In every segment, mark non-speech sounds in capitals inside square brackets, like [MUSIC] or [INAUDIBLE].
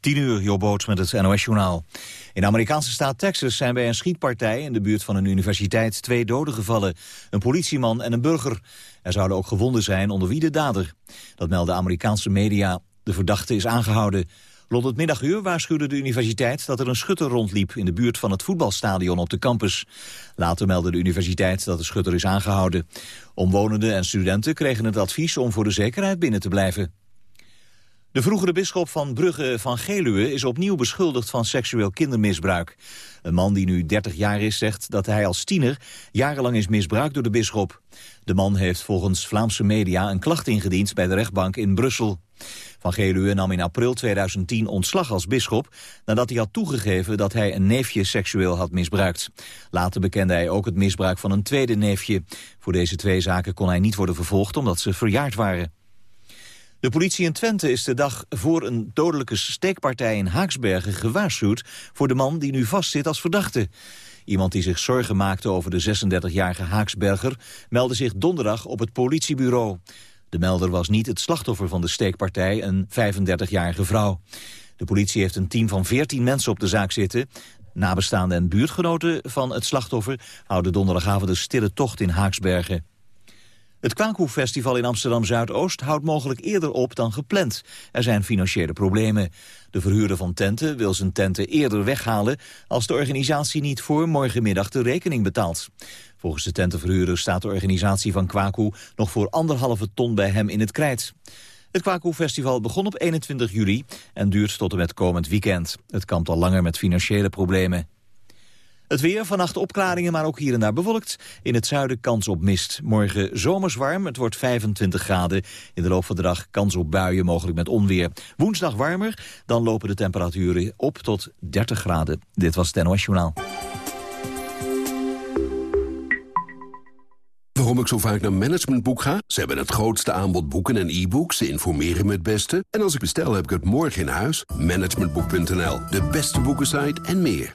10 uur, Jobboot met het NOS-journaal. In de Amerikaanse staat Texas zijn bij een schietpartij in de buurt van een universiteit twee doden gevallen. Een politieman en een burger. Er zouden ook gewonden zijn onder wie de dader. Dat melden Amerikaanse media. De verdachte is aangehouden. Rond het middaguur waarschuwde de universiteit dat er een schutter rondliep in de buurt van het voetbalstadion op de campus. Later meldde de universiteit dat de schutter is aangehouden. Omwonenden en studenten kregen het advies om voor de zekerheid binnen te blijven. De vroegere bisschop van Brugge van Geluwe is opnieuw beschuldigd van seksueel kindermisbruik. Een man die nu 30 jaar is zegt dat hij als tiener jarenlang is misbruikt door de bisschop. De man heeft volgens Vlaamse media een klacht ingediend bij de rechtbank in Brussel. Van Geluwe nam in april 2010 ontslag als bisschop... nadat hij had toegegeven dat hij een neefje seksueel had misbruikt. Later bekende hij ook het misbruik van een tweede neefje. Voor deze twee zaken kon hij niet worden vervolgd omdat ze verjaard waren. De politie in Twente is de dag voor een dodelijke steekpartij in Haaksbergen gewaarschuwd voor de man die nu vastzit als verdachte. Iemand die zich zorgen maakte over de 36-jarige Haaksberger meldde zich donderdag op het politiebureau. De melder was niet het slachtoffer van de steekpartij, een 35-jarige vrouw. De politie heeft een team van 14 mensen op de zaak zitten. Nabestaanden en buurtgenoten van het slachtoffer houden donderdagavond een stille tocht in Haaksbergen. Het Kwaku-festival in Amsterdam-Zuidoost houdt mogelijk eerder op dan gepland. Er zijn financiële problemen. De verhuurder van tenten wil zijn tenten eerder weghalen... als de organisatie niet voor morgenmiddag de rekening betaalt. Volgens de tentenverhuurder staat de organisatie van Kwaku... nog voor anderhalve ton bij hem in het krijt. Het Kwaku-festival begon op 21 juli en duurt tot en met komend weekend. Het kampt al langer met financiële problemen. Het weer, vannacht opklaringen, maar ook hier en daar bewolkt. In het zuiden kans op mist. Morgen zomers warm, het wordt 25 graden. In de loop van de dag kans op buien, mogelijk met onweer. Woensdag warmer, dan lopen de temperaturen op tot 30 graden. Dit was het NOS Journaal. Waarom ik zo vaak naar Managementboek ga? Ze hebben het grootste aanbod boeken en e-books. Ze informeren me het beste. En als ik bestel, heb ik het morgen in huis. Managementboek.nl, de beste boekensite en meer.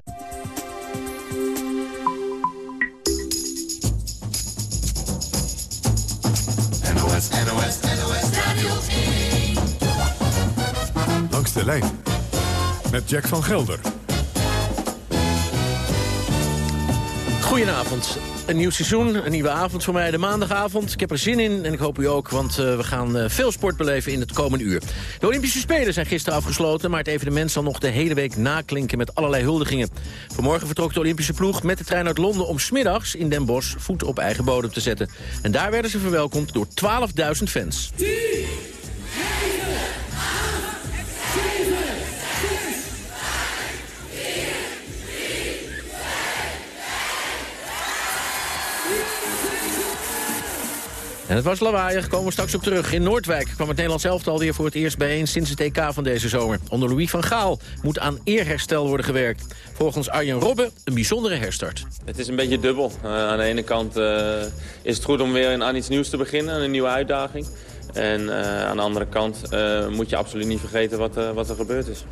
NOS, NOS, NOS Radio 1. Langs de lijn. Met Jack van Gelder. Goedenavond. Een nieuw seizoen, een nieuwe avond voor mij, de maandagavond. Ik heb er zin in en ik hoop u ook, want uh, we gaan uh, veel sport beleven in het komende uur. De Olympische Spelen zijn gisteren afgesloten... maar het evenement zal nog de hele week naklinken met allerlei huldigingen. Vanmorgen vertrok de Olympische ploeg met de trein uit Londen... om smiddags in Den Bosch voet op eigen bodem te zetten. En daar werden ze verwelkomd door 12.000 fans. Het was lawaaiig, komen we straks op terug. In Noordwijk kwam het Nederlands elftal weer voor het eerst bijeen sinds het EK van deze zomer. Onder Louis van Gaal moet aan eerherstel worden gewerkt. Volgens Arjen Robben een bijzondere herstart. Het is een beetje dubbel. Uh, aan de ene kant uh, is het goed om weer aan iets nieuws te beginnen, een nieuwe uitdaging. En uh, aan de andere kant moet je absoluut niet vergeten wat, wat er gebeurd is.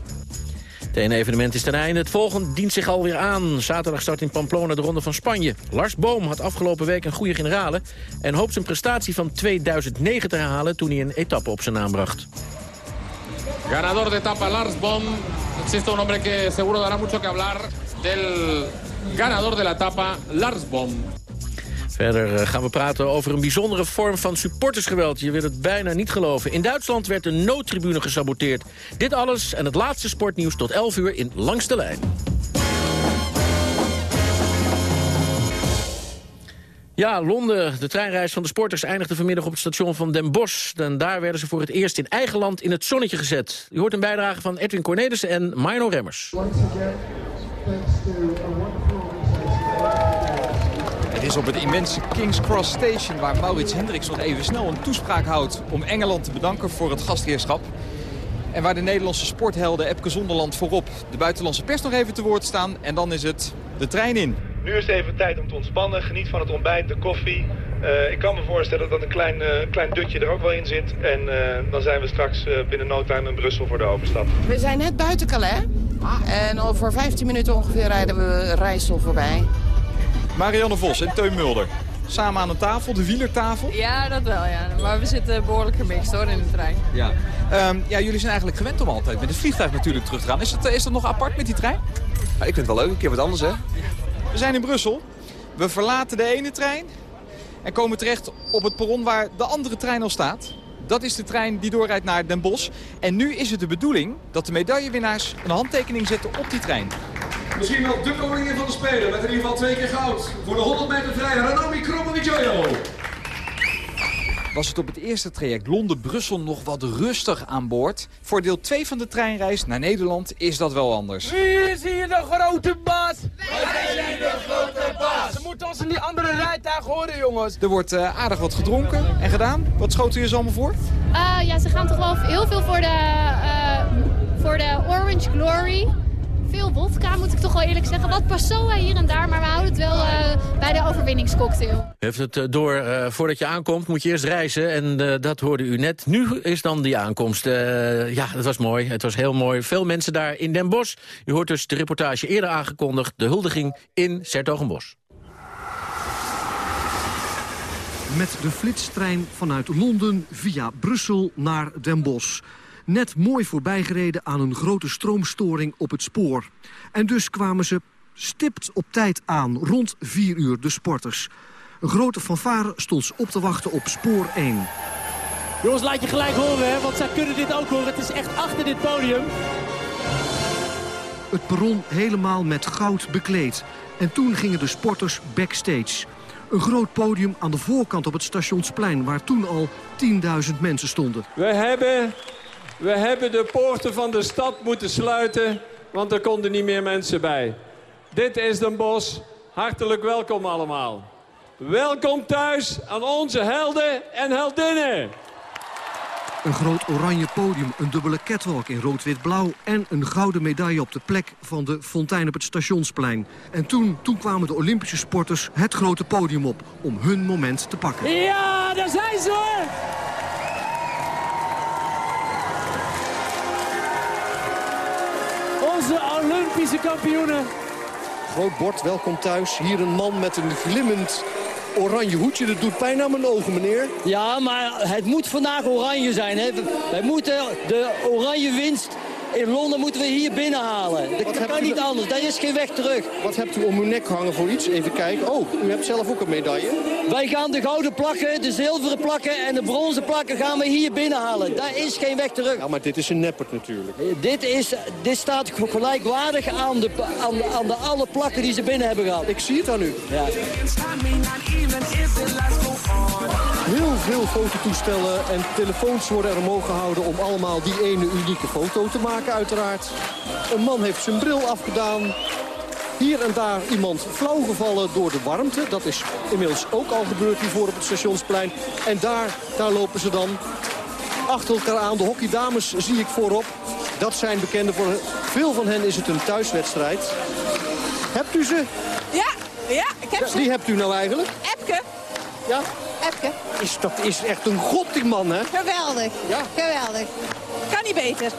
Het ene evenement is ten einde. Het volgende dient zich alweer aan. Zaterdag start in Pamplona de Ronde van Spanje. Lars Boom had afgelopen week een goede generale... en hoopt zijn prestatie van 2009 te herhalen... toen hij een etappe op zijn naam bracht. Ganador de etapa Lars Boom. Existe un hombre que seguro dará mucho que hablar del ganador de la etapa, Lars Boom. Verder eh, gaan we praten over een bijzondere vorm van supportersgeweld. Je wil het bijna niet geloven. In Duitsland werd de noodtribune gesaboteerd. Dit alles en het laatste sportnieuws tot 11 uur in Langs de Lijn. Ja, Londen. De treinreis van de sporters eindigde vanmiddag op het station van Den Bosch. En daar werden ze voor het eerst in eigen land in het zonnetje gezet. U hoort een bijdrage van Edwin Cornelissen en Mino Remmers. Is op het immense King's Cross Station waar Maurits Hendricks nog even snel een toespraak houdt... om Engeland te bedanken voor het gastheerschap. En waar de Nederlandse sporthelden Epke Zonderland voorop de buitenlandse pers nog even te woord staan. En dan is het de trein in. Nu is het even tijd om te ontspannen. Geniet van het ontbijt, de koffie. Uh, ik kan me voorstellen dat een klein, uh, klein dutje er ook wel in zit. En uh, dan zijn we straks binnen no time in Brussel voor de overstap. We zijn net buiten Calais. En over 15 minuten ongeveer rijden we Rijssel voorbij. Marianne Vos en Teun Mulder. Samen aan een tafel, de wielertafel? Ja, dat wel, ja. Maar we zitten behoorlijk gemixt hoor, in de trein. Ja. Um, ja, jullie zijn eigenlijk gewend om altijd met het vliegtuig natuurlijk terug te gaan. Is dat, is dat nog apart met die trein? Ja, ik vind het wel leuk, een keer wat anders hè. We zijn in Brussel. We verlaten de ene trein en komen terecht op het perron waar de andere trein al staat. Dat is de trein die doorrijdt naar Den Bosch. En nu is het de bedoeling dat de medaillewinnaars een handtekening zetten op die trein. Misschien wel de koningin van de Spelen met in ieder geval twee keer goud. Voor de 100 meter vrij, Ranomi Kromowidjojo. Was het op het eerste traject Londen-Brussel nog wat rustig aan boord. Voor deel 2 van de treinreis naar Nederland is dat wel anders. Wie is hier de grote baas? Wij zijn de grote baas. Ze moeten ons in die andere rijtuig horen, jongens. Er wordt uh, aardig wat gedronken en gedaan. Wat schoten jullie allemaal voor? Uh, ja, ze gaan toch wel heel veel voor de, uh, voor de Orange Glory veel wodka, moet ik toch wel eerlijk zeggen. Wat Passoa hier en daar, maar we houden het wel uh, bij de overwinningscocktail. Heeft het uh, door, uh, voordat je aankomt moet je eerst reizen. En dat hoorde u net. Nu is dan die aankomst. ja, dat was mooi. Het was heel mooi. Veel mensen daar in Den Bosch. U hoort dus de reportage eerder aangekondigd. De huldiging in Sertogenbos. Met de flitstrein vanuit Londen via Brussel naar Den Bosch net mooi voorbijgereden aan een grote stroomstoring op het spoor. En dus kwamen ze stipt op tijd aan, rond 4 uur, de sporters. Een grote fanfare stond ze op te wachten op spoor 1. Jongens, laat je gelijk horen, hè, want zij kunnen dit ook horen. Het is echt achter dit podium. Het perron helemaal met goud bekleed. En toen gingen de sporters backstage. Een groot podium aan de voorkant op het stationsplein... waar toen al 10.000 mensen stonden. We hebben we hebben de poorten van de stad moeten sluiten, want er konden niet meer mensen bij. Dit is Den Bosch. Hartelijk welkom allemaal. Welkom thuis aan onze helden en heldinnen. Een groot oranje podium, een dubbele catwalk in rood-wit-blauw... en een gouden medaille op de plek van de fontein op het stationsplein. En toen, toen kwamen de Olympische sporters het grote podium op... om hun moment te pakken. Ja, daar zijn ze onze Olympische kampioenen. Groot bord, welkom thuis. Hier een man met een glimmend oranje hoedje. Dat doet pijn aan mijn ogen, meneer. Ja, maar het moet vandaag oranje zijn. Hè? Wij moeten de oranje winst in Londen moeten we hier binnenhalen. Dat kan niet anders, daar is geen weg terug. Wat hebt u om uw nek hangen voor iets? Even kijken. Oh, u hebt zelf ook een medaille. Wij gaan de gouden plakken, de zilveren plakken en de bronzen plakken gaan we hier binnenhalen. Daar is geen weg terug. Ja, maar dit is een neppert natuurlijk. Eh, dit, is, dit staat gelijkwaardig aan de, aan, aan de alle plakken die ze binnen hebben gehad. Ik zie het aan u. Ja. Heel veel fototoestellen en telefoons worden er omhoog gehouden... om allemaal die ene unieke foto te maken uiteraard. Een man heeft zijn bril afgedaan. Hier en daar iemand flauw gevallen door de warmte. Dat is inmiddels ook al gebeurd hiervoor op het stationsplein. En daar, daar lopen ze dan achter elkaar aan. De hockeydames zie ik voorop. Dat zijn bekende voor veel van hen is het een thuiswedstrijd. Hebt u ze? Ja, ja, ik heb ze. Wie hebt u nou eigenlijk? Epke. Ja? Epke. Is, dat is echt een god, die man, hè? Geweldig. Ja. Geweldig. Kan niet beter.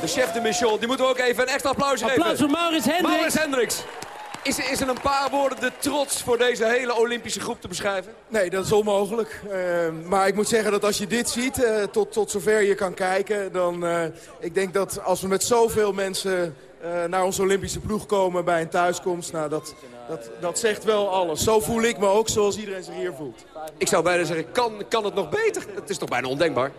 De chef de mission, die moeten we ook even een extra applaus geven. Applaus voor Maurits Hendricks. Maurits Hendricks. Is, is er een paar woorden de trots voor deze hele Olympische groep te beschrijven? Nee, dat is onmogelijk. Uh, maar ik moet zeggen dat als je dit ziet, uh, tot, tot zover je kan kijken... dan uh, ik denk dat als we met zoveel mensen naar onze Olympische ploeg komen bij een thuiskomst... Nou, dat, dat, dat zegt wel alles. Zo voel ik me ook zoals iedereen zich hier voelt. Ik zou bijna zeggen, kan, kan het nog beter? Het is toch bijna ondenkbaar?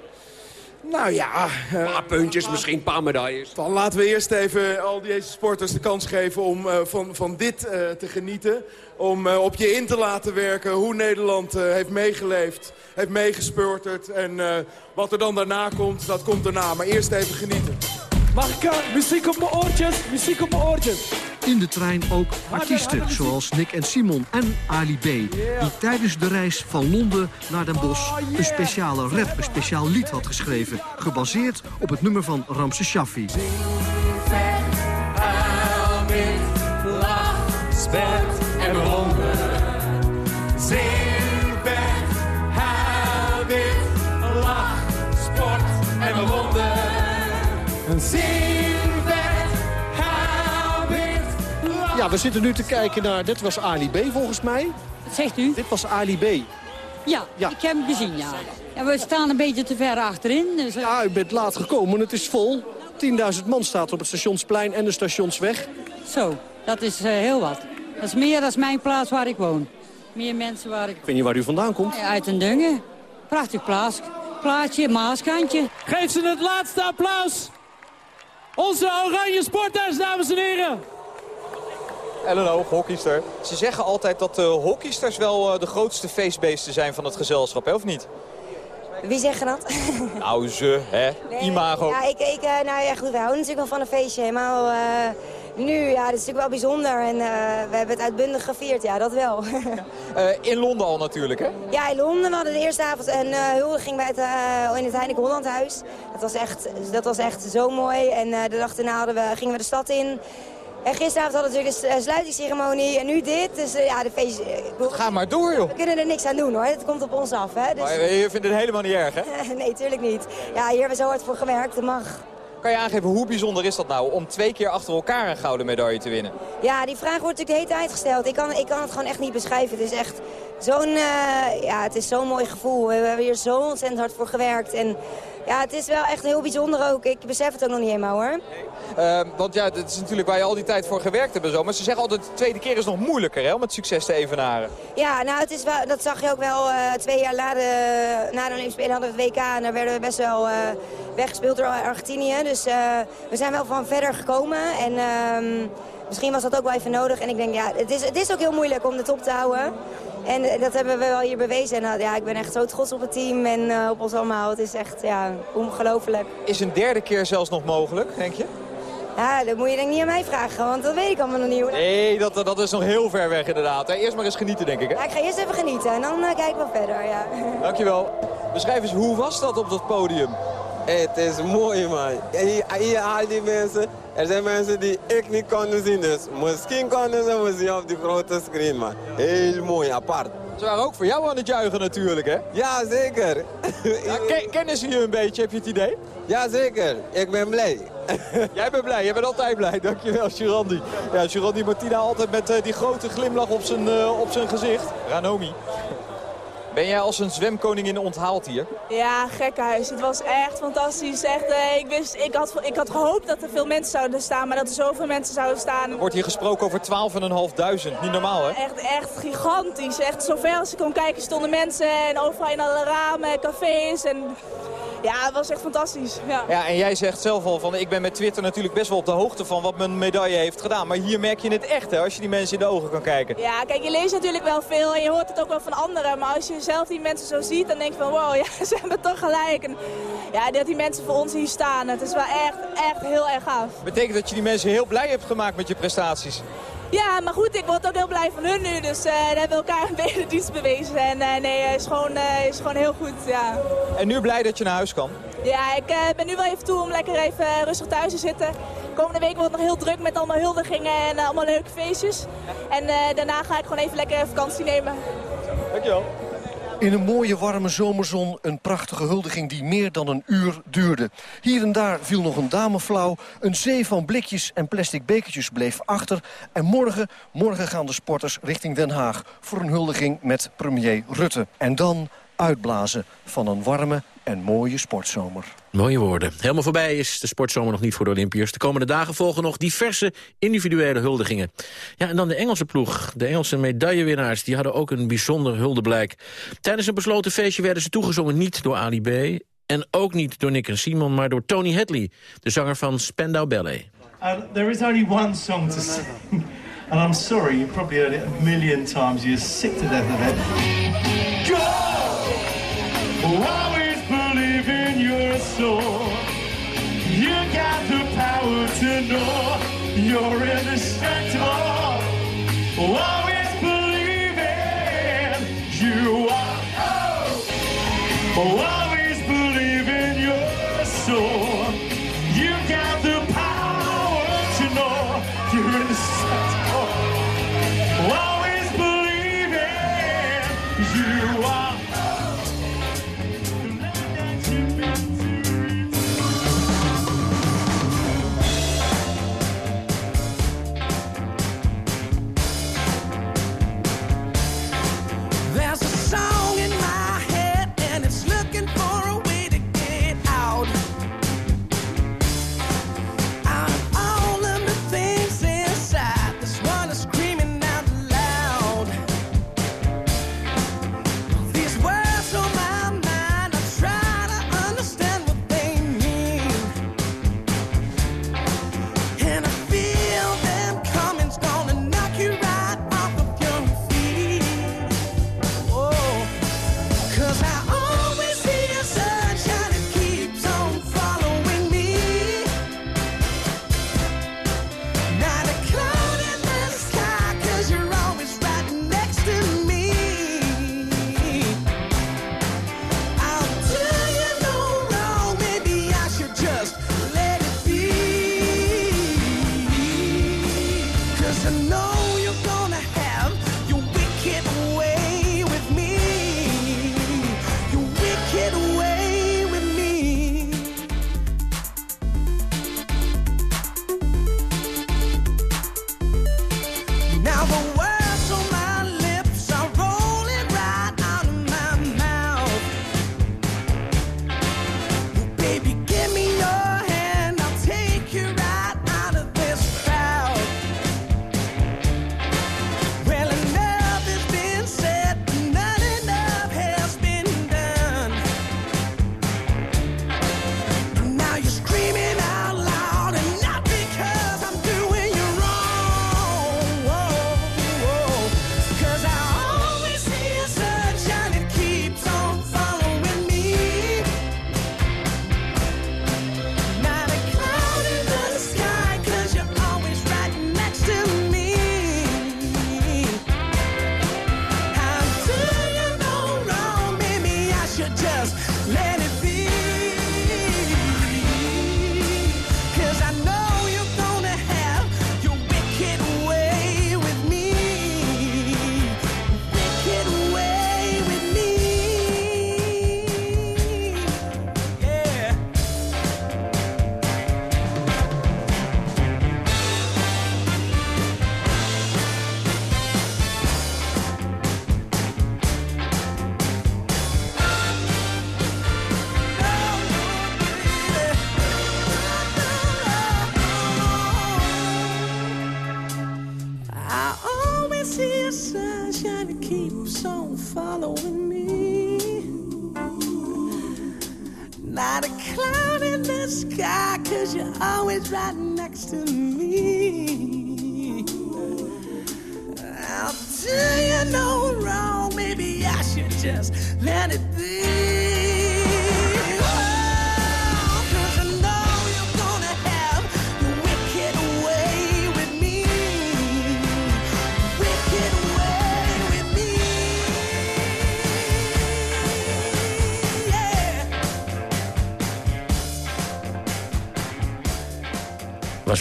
Nou ja... Een paar puntjes, misschien een paar medailles. Dan laten we eerst even al deze sporters de kans geven om uh, van, van dit uh, te genieten. Om op je in te laten werken hoe Nederland heeft meegeleefd, heeft meegespeurterd. En wat er dan daarna komt, dat komt daarna. Maar eerst even genieten. Mag ik muziek op mijn oortjes? Muziek op mijn oortjes. In de trein ook artiesten zoals Nick en Simon en Ali B. Die tijdens de reis van Londen naar Den Bosch een speciale rap, een speciaal lied had geschreven. Gebaseerd op het nummer van Ramses Shaffi. Ja, we zitten nu te kijken naar... Dit was Ali B volgens mij. Wat zegt u? Dit was Ali B. Ja, ik heb hem gezien, ja. En we staan een beetje te ver achterin. Dus, eh, Ja, u bent laat gekomen. Het is vol. 10.000 man staat op het stationsplein en de stationsweg. Zo, dat is eh, heel wat. Dat is meer dan mijn plaats waar ik woon. Meer mensen waar ik Ik weet niet waar u vandaan komt. Ja, Uit een Dungen. Prachtig plaats. Plaatsje, Maaskantje. Geef ze het laatste applaus. Onze oranje sporters, dames en heren. Ellen Hoog, hockeyster. Ze zeggen altijd dat de hockeysters wel eh, de grootste feestbeesten zijn van het gezelschap, hè, of niet? Wie zeggen dat? Nou, ze, hè? Imago. Ja, ik, ik, eh, nou ja, goed, wij houden natuurlijk wel van een feestje. Helemaal eh, nu, ja, dat is natuurlijk wel bijzonder. En eh, we hebben het uitbundig gevierd, ja, dat wel. [LAUGHS] Eh, in Londen al natuurlijk, hè? ja, in Londen we hadden de eerste avond een eh huldiging bij het, in het Heineken Hollandhuis. Dat was echt, dat was echt zo mooi. En de dag daarna we, gingen we de stad in. En gisteravond hadden we natuurlijk de sluitingsceremonie. En nu dit. Dus ja, de feestje... Ga maar door, joh. We kunnen er niks aan doen, hoor. Het komt op ons af, hè. Dus... Maar je vindt het helemaal niet erg, hè? [LAUGHS] nee, tuurlijk niet. Ja, hier hebben we zo hard voor gewerkt. Dat mag. Kan je aangeven, hoe bijzonder is dat nou om twee keer achter elkaar een gouden medaille te winnen? Ja, die vraag wordt natuurlijk de hele tijd gesteld. Ik kan, ik kan het gewoon echt niet beschrijven. Het is echt zo'n eh, ja, het is mooi gevoel. We hebben hier zo ontzettend hard voor gewerkt. En ja, het is wel echt heel bijzonder ook. Ik besef het ook nog niet helemaal hoor. Eh, want ja, dat is natuurlijk waar je al die tijd voor gewerkt hebt en zo. Maar ze zeggen altijd, de tweede keer is nog moeilijker, hè, om het succes te evenaren. Ja, nou, het is wel, dat zag je ook wel eh, twee jaar na de, na de Olympische Spelen hadden we het WK. En daar werden we best wel eh, weggespeeld door Argentinië. Dus eh, we zijn wel van verder gekomen. En ehm, misschien was dat ook wel even nodig. En ik denk, ja, het is, het is ook heel moeilijk om de top te houden. En eh, dat hebben we wel hier bewezen. En eh, ja, ik ben echt zo trots op het team en eh, op ons allemaal. Het is echt ja, ongelooflijk. Is een derde keer zelfs nog mogelijk, denk je? Ja, dat moet je denk ik niet aan mij vragen, want dat weet ik allemaal nog niet. hoor. Nee, dat, dat is nog heel ver weg inderdaad. Eerst maar eens genieten, denk ik. Hè? Ja, ik ga eerst even genieten en dan eh, kijken we verder. Ja. [LAUGHS] Dankjewel. Beschrijf eens, hoe was dat op dat podium? Het is mooi, man. Hier, hier al die mensen, er zijn mensen die ik niet konden zien. Dus misschien konden ze me zien op die grote screen, man. Heel mooi, apart. Ze waren ook voor jou aan het juichen natuurlijk, hè? Ja, zeker. Ja, [LAUGHS] ken- kennen ze je een beetje, heb je het idee? Ja, zeker. Ik ben blij. [LAUGHS] Jij bent blij, jij bent altijd blij. [LAUGHS] Dankjewel, Girandi. Ja, Girandi Martina altijd met eh, die grote glimlach op zijn, eh, op zijn gezicht. Ranomi. Ben jij als een zwemkoningin onthaald hier? Ja, gekhuis. Het was echt fantastisch. Echt, eh, ik, wist, ik, had, ik had gehoopt dat er veel mensen zouden staan, maar dat er zoveel mensen zouden staan. Er wordt hier gesproken over 12.500. Niet normaal, hè? Echt, echt gigantisch. Echt zover als ik kon kijken stonden mensen en overal in alle ramen, cafés. En... Ja, het was echt fantastisch. Ja. Ja, en jij zegt zelf al van, ik ben met Twitter natuurlijk best wel op de hoogte van wat mijn medaille heeft gedaan. Maar hier merk je het echt, hè, als je die mensen in de ogen kan kijken. Ja, kijk, je leest natuurlijk wel veel en je hoort het ook wel van anderen. Maar als je zelf die mensen zo ziet, dan denk je van wow, [LAUGHS] ja, ze hebben toch gelijk. En ja, dat die mensen voor ons hier staan, het is wel echt, echt heel erg gaaf. Betekent dat je die mensen heel blij hebt gemaakt met je prestaties? Ja, maar goed, ik word ook heel blij van hun nu. Dus eh daar hebben we elkaar een beetje dienst bewezen. En eh, nee, het is gewoon, eh, is gewoon heel goed, ja. En nu blij dat je naar huis kan? Ja, ik eh, ben nu wel even toe om lekker even eh, rustig thuis te zitten. Komende week wordt het nog heel druk met allemaal huldigingen en eh, allemaal leuke feestjes. En eh, daarna ga ik gewoon even lekker vakantie nemen. Dankjewel. In een mooie warme zomerzon een prachtige huldiging die meer dan een uur duurde. Hier en daar viel nog een dame flauw. Een zee van blikjes en plastic bekertjes bleef achter. En morgen, morgen gaan de sporters richting Den Haag... voor een huldiging met premier Rutte. En dan uitblazen van een warme en mooie sportzomer. Mooie woorden. Helemaal voorbij is de sportzomer nog niet voor de Olympiërs. De komende dagen volgen nog diverse individuele huldigingen. Ja, en dan de Engelse ploeg. De Engelse medaillewinnaars die hadden ook een bijzonder huldeblijk. Tijdens een besloten feestje werden ze toegezongen niet door Ali B... en ook niet door Nick en Simon, maar door Tony Hadley... de zanger van Spandau Ballet. Uh, there is only one song to sing, and I'm sorry, you've probably heard it a million times. You're sick to death of it. Go! In soul. You got the power to know you're indestructible. Always believe in you are. Always believe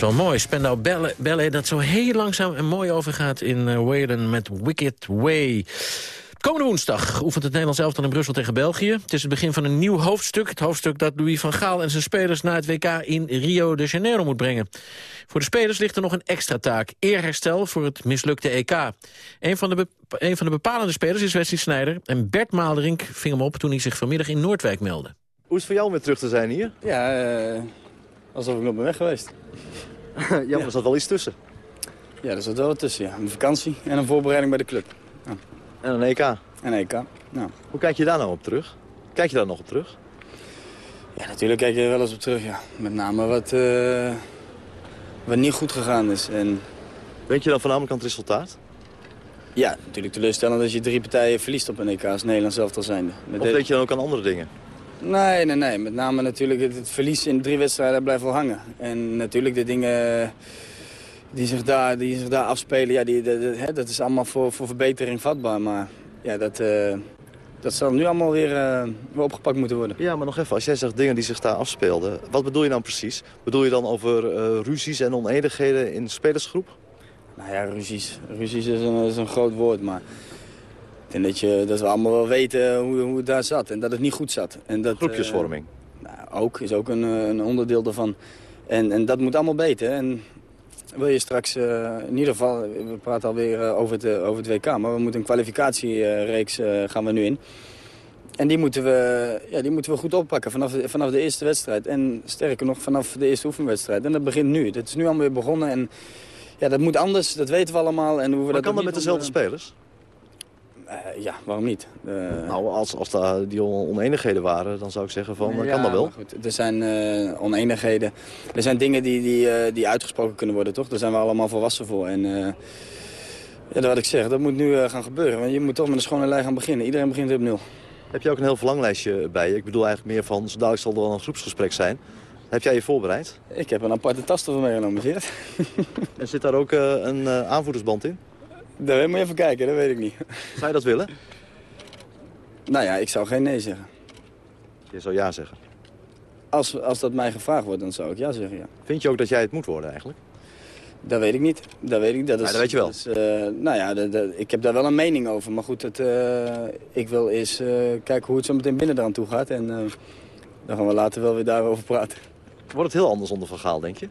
Was wel mooi. Spendau Ballet, ballet dat zo heel langzaam en mooi overgaat in uh, Whalen met Wicked Way. Komende woensdag oefent het Nederlands elftal in Brussel tegen België. Het is het begin van een nieuw hoofdstuk. Het hoofdstuk dat Louis van Gaal en zijn spelers naar het WK in Rio de Janeiro moet brengen. Voor de spelers ligt er nog een extra taak. Eerherstel voor het mislukte EK. Een van de, be- een van de bepalende spelers is Wesley Sneijder. En Bert Maalderink ving hem op toen hij zich vanmiddag in Noordwijk meldde. Hoe is het voor jou om weer terug te zijn hier? Ja, eh, alsof ik op mijn weg geweest. [LAUGHS] ja, er zat wel iets tussen. Ja, er zat wel wat tussen, ja. Een vakantie en een voorbereiding bij de club. Ja. En een EK. En EK, ja. Hoe kijk je daar nou op terug? Kijk je daar nog op terug? Ja, natuurlijk kijk je er wel eens op terug, ja. Met name wat, eh, wat niet goed gegaan is. En... Denk je dan voornamelijk aan het resultaat? Ja, natuurlijk teleurstellend als je drie partijen verliest op een EK als Nederland zelf al zijnde. Met Of de- denk je dan ook aan andere dingen? Nee, nee, nee. Met name natuurlijk het, het verlies in drie wedstrijden blijft wel hangen. En natuurlijk de dingen die zich daar, die zich daar afspelen, ja, die, dat- dat- hè, dat is allemaal voor, voor verbetering vatbaar. Maar ja, dat, eh, dat zal nu allemaal weer, eh, weer opgepakt moeten worden. Ja, maar nog even, als jij zegt dingen die zich daar afspeelden, wat bedoel je dan precies? Bedoel je dan over eh, ruzies en oneenigheden in de spelersgroep? Nou ja, ruzies. Ruzies is een, is een groot woord, maar denk dat, je, dat we allemaal wel weten hoe, hoe het daar zat en dat het niet goed zat. En dat, Groepjesvorming. eh, nou, ook, is ook een, eh, een onderdeel daarvan. En, en dat moet allemaal beter. En wil je straks, eh, in ieder geval, we praten alweer over, het, over het WK, maar we moeten een kwalificatiereeks gaan we nu in. En die moeten we, ja, die moeten we goed oppakken vanaf de, vanaf de eerste wedstrijd. En sterker nog, vanaf de eerste oefenwedstrijd. En dat begint nu. Dat is nu allemaal weer begonnen. En ja, dat moet anders, dat weten we allemaal. En hoe we Maar dat kan dat met dezelfde spelers? Eh, ja, waarom niet? Eh, Nou, als, als daar die oneenigheden waren, dan zou ik zeggen van, dat ja, kan dat wel. Goed, er zijn eh, oneenigheden. Er zijn dingen die, die, die uitgesproken kunnen worden, toch? Daar zijn we allemaal volwassen voor. En ja, dat wat ik zeg, dat moet nu gaan gebeuren. Want je moet toch met een schone lei gaan beginnen. Iedereen begint weer op nul. Heb je ook een heel verlanglijstje bij je? Ik bedoel eigenlijk meer van, zo dadelijk zal er wel een groepsgesprek zijn. Heb jij je voorbereid? Ik heb een aparte tas ervoor meegenomen, dat? En zit daar ook een aanvoerdersband in? Daar moet je even kijken, dat weet ik niet. Zou je dat willen? Nou ja, ik zou geen nee zeggen. Je zou ja zeggen. Als, als dat mij gevraagd wordt, dan zou ik ja zeggen, ja. Vind je ook dat jij het moet worden eigenlijk? Dat weet ik niet. Dat weet ik. Dat, is, Ja, dat weet je wel. eh, nou ja, dat- dat- ik heb daar wel een mening over. Maar goed, het, eh, ik wil eerst eh, kijken hoe het zo meteen binnen eraan toe gaat. En dan gaan we later wel weer daarover praten. Wordt het heel anders onder Van Gaal, denk je?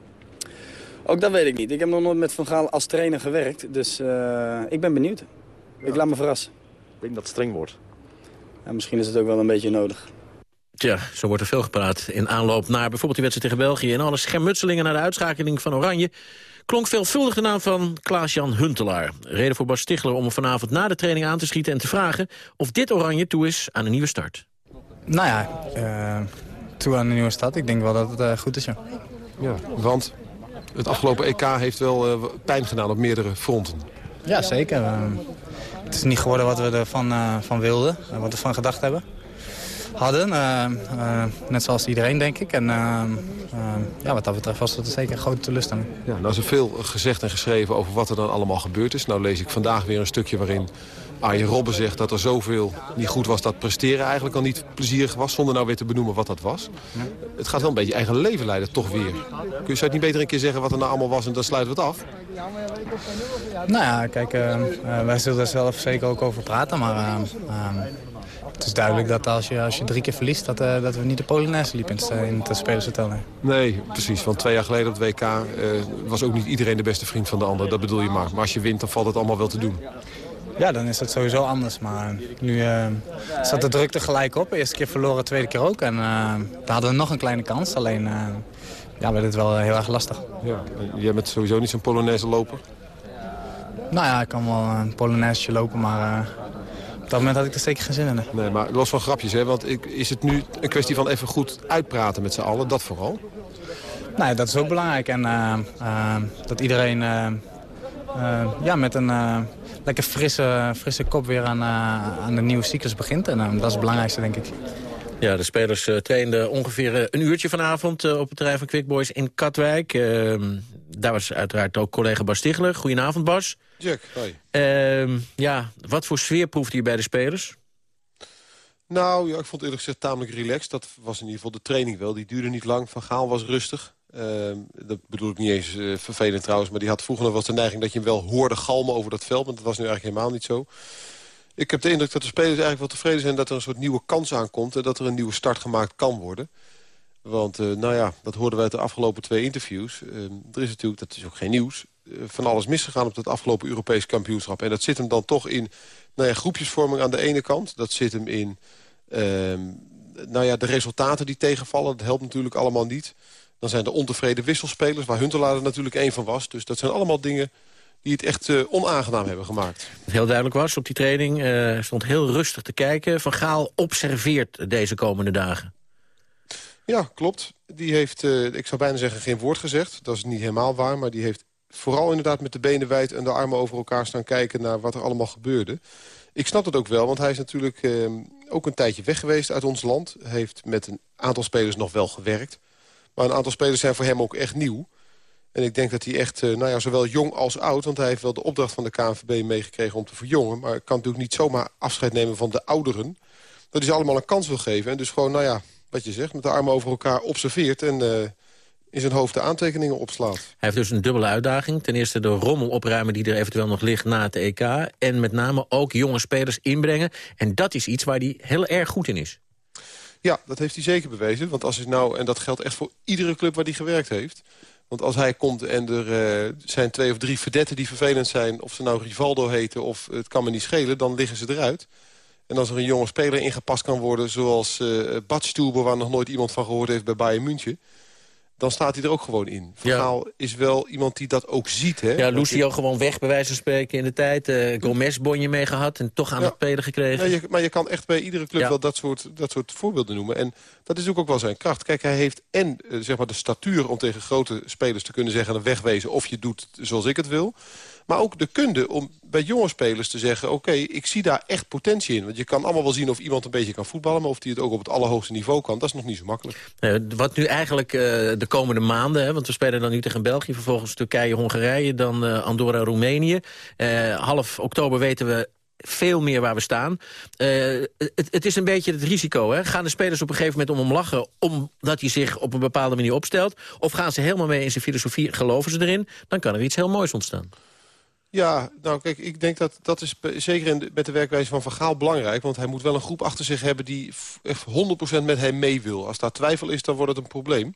Ook dat weet ik niet. Ik heb nog nooit met Van Gaal als trainer gewerkt. Dus eh, ik ben benieuwd. Ik laat me verrassen. Ik denk dat het streng wordt. Ja, misschien is het ook wel een beetje nodig. Tja, zo wordt er veel gepraat in aanloop naar bijvoorbeeld die wedstrijd tegen België... en alle schermutselingen naar de uitschakeling van Oranje... klonk veelvuldig de naam van Klaas-Jan Huntelaar. Reden voor Bas Stichler om hem vanavond na de training aan te schieten... en te vragen of dit Oranje toe is aan een nieuwe start. Nou ja, eh, toe aan de nieuwe stad. Ik denk wel dat het eh, goed is, ja. Ja, want het afgelopen EK heeft wel eh, pijn gedaan op meerdere fronten. Ja, zeker. Eh, het is niet geworden wat we ervan eh, van wilden en wat we ervan gedacht hebben. Hadden, net zoals iedereen, denk ik. En ja, wat dat betreft was dat zeker een grote teleurstelling. Ja, nou is er veel gezegd en geschreven over wat er dan allemaal gebeurd is. Nou lees ik vandaag weer een stukje waarin Arjen Robben zegt dat er zoveel niet goed was... dat presteren eigenlijk al niet plezierig was, zonder nou weer te benoemen wat dat was. Het gaat wel een beetje eigen leven leiden, toch weer. Kun je het niet beter een keer zeggen wat er nou allemaal was en dan sluiten we het af? Nou ja, kijk, eh, eh, wij zullen er zelf zeker ook over praten. Maar eh, het is duidelijk dat als je, als je drie keer verliest... dat, eh, dat we niet de Polonaise liepen in het, in het spelershotel. nee. Nee, precies. Want twee jaar geleden op het WK eh, was ook niet iedereen de beste vriend van de ander. Dat bedoel je maar. Maar als je wint, dan valt het allemaal wel te doen. Ja, dan is het sowieso anders. Maar nu eh, zat de druk er gelijk op. Eerste keer verloren, tweede keer ook. En uh, dan hadden we nog een kleine kans. Alleen uh, ja, werd het wel heel erg lastig. Ja, jij bent sowieso niet zo'n Polonaise loper? Nou ja, ik kan wel een Polonaise lopen, maar uh, op dat moment had ik er zeker geen zin in. Nee, maar los van grapjes, hè? Want ik, is het nu een kwestie van even goed uitpraten met z'n allen? Dat vooral? Nou ja, dat is ook belangrijk. En uh, dat iedereen ja, met een lekker frisse, frisse kop weer aan, uh, aan de nieuwe cyclus begint. En uh, dat is het belangrijkste, denk ik. Ja, de spelers uh, trainden ongeveer een uurtje vanavond op het terrein van Quick Boys in Katwijk. Ehm, daar was uiteraard ook collega Bas Stigler. Goedenavond, Bas. Jack, hoi. Ehm, ja, wat voor sfeer proefde je bij de spelers? Nou, ja, ik vond het eerlijk gezegd tamelijk relaxed. Dat was in ieder geval de training wel. Die duurde niet lang. Van Gaal was rustig. Uh, dat bedoel ik niet eens uh, vervelend trouwens. Maar die had vroeger nog wel de neiging dat je hem wel hoorde galmen over dat veld. Maar dat was nu eigenlijk helemaal niet zo. Ik heb de indruk dat de spelers eigenlijk wel tevreden zijn... dat er een soort nieuwe kans aankomt... en dat er een nieuwe start gemaakt kan worden. Want, uh, nou ja, dat hoorden wij uit de afgelopen twee interviews. er is natuurlijk, dat is ook geen nieuws... van alles misgegaan op dat afgelopen Europees kampioenschap. En dat zit hem dan toch in nou ja, groepjesvorming aan de ene kant. Dat zit hem in nou ja, de resultaten die tegenvallen. Dat helpt natuurlijk allemaal niet. Dan zijn er ontevreden wisselspelers, waar Huntelaar er natuurlijk één van was. Dus dat zijn allemaal dingen die het echt uh, onaangenaam hebben gemaakt. Heel duidelijk was op die training, uh, stond heel rustig te kijken. Van Gaal observeert deze komende dagen. Ja, klopt. Die heeft, uh, ik zou bijna zeggen, geen woord gezegd. Dat is niet helemaal waar, maar die heeft vooral inderdaad met de benen wijd... en de armen over elkaar staan kijken naar wat er allemaal gebeurde. Ik snap het ook wel, want hij is natuurlijk ook een tijdje weg geweest uit ons land. Hij heeft met een aantal spelers nog wel gewerkt. Maar een aantal spelers zijn voor hem ook echt nieuw. En ik denk dat hij echt, nou ja, zowel jong als oud... want hij heeft wel de opdracht van de KNVB meegekregen om te verjongen... maar kan natuurlijk niet zomaar afscheid nemen van de ouderen. Dat hij ze allemaal een kans wil geven. En dus gewoon, nou ja, wat je zegt, met de armen over elkaar observeert... en uh, in zijn hoofd de aantekeningen opslaat. Hij heeft dus een dubbele uitdaging. Ten eerste de rommel opruimen die er eventueel nog ligt na het EK... en met name ook jonge spelers inbrengen. En dat is iets waar hij heel erg goed in is. Ja, dat heeft hij zeker bewezen. Want als hij nou, en dat geldt echt voor iedere club waar hij gewerkt heeft... Want als hij komt en er uh, zijn twee of drie verdetten die vervelend zijn... of ze nou Rivaldo heten of het kan me niet schelen, dan liggen ze eruit. En als er een jonge speler ingepast kan worden... zoals uh, Badstuber, waar nog nooit iemand van gehoord heeft bij Bayern München... dan staat hij er ook gewoon in. Verhaal ja. is wel iemand die dat ook ziet. Hè? Ja, Lucio je... gewoon weg, bij wijze van spreken, in de tijd. Uh, Gomez-bonje mee gehad en toch aan ja. het spelen gekregen. Ja, je, maar je kan echt bij iedere club wel dat soort, dat soort voorbeelden noemen. En dat is ook wel zijn kracht. Kijk, hij heeft en uh, zeg maar de statuur om tegen grote spelers te kunnen zeggen... wegwezen of je doet zoals ik het wil. Maar ook de kunde om bij jonge spelers te zeggen... oké, ik zie daar echt potentie in. Want je kan allemaal wel zien of iemand een beetje kan voetballen... maar of hij het ook op het allerhoogste niveau kan, dat is nog niet zo makkelijk. Wat nu eigenlijk uh, de komende maanden... Hè, want we spelen dan nu tegen België... vervolgens Turkije, Hongarije, dan uh, Andorra, Roemenië. half oktober weten we veel meer waar we staan. Eh, het, het is een beetje het risico. Hè? Gaan de spelers op een gegeven moment om hem lachen... omdat hij zich op een bepaalde manier opstelt? Of gaan ze helemaal mee in zijn filosofie, geloven ze erin? Dan kan er iets heel moois ontstaan. Ja, nou kijk, ik denk dat dat is zeker in de- met de werkwijze van Van Gaal belangrijk. Want hij moet wel een groep achter zich hebben die echt 100% met hem mee wil. Als daar twijfel is, dan wordt het een probleem.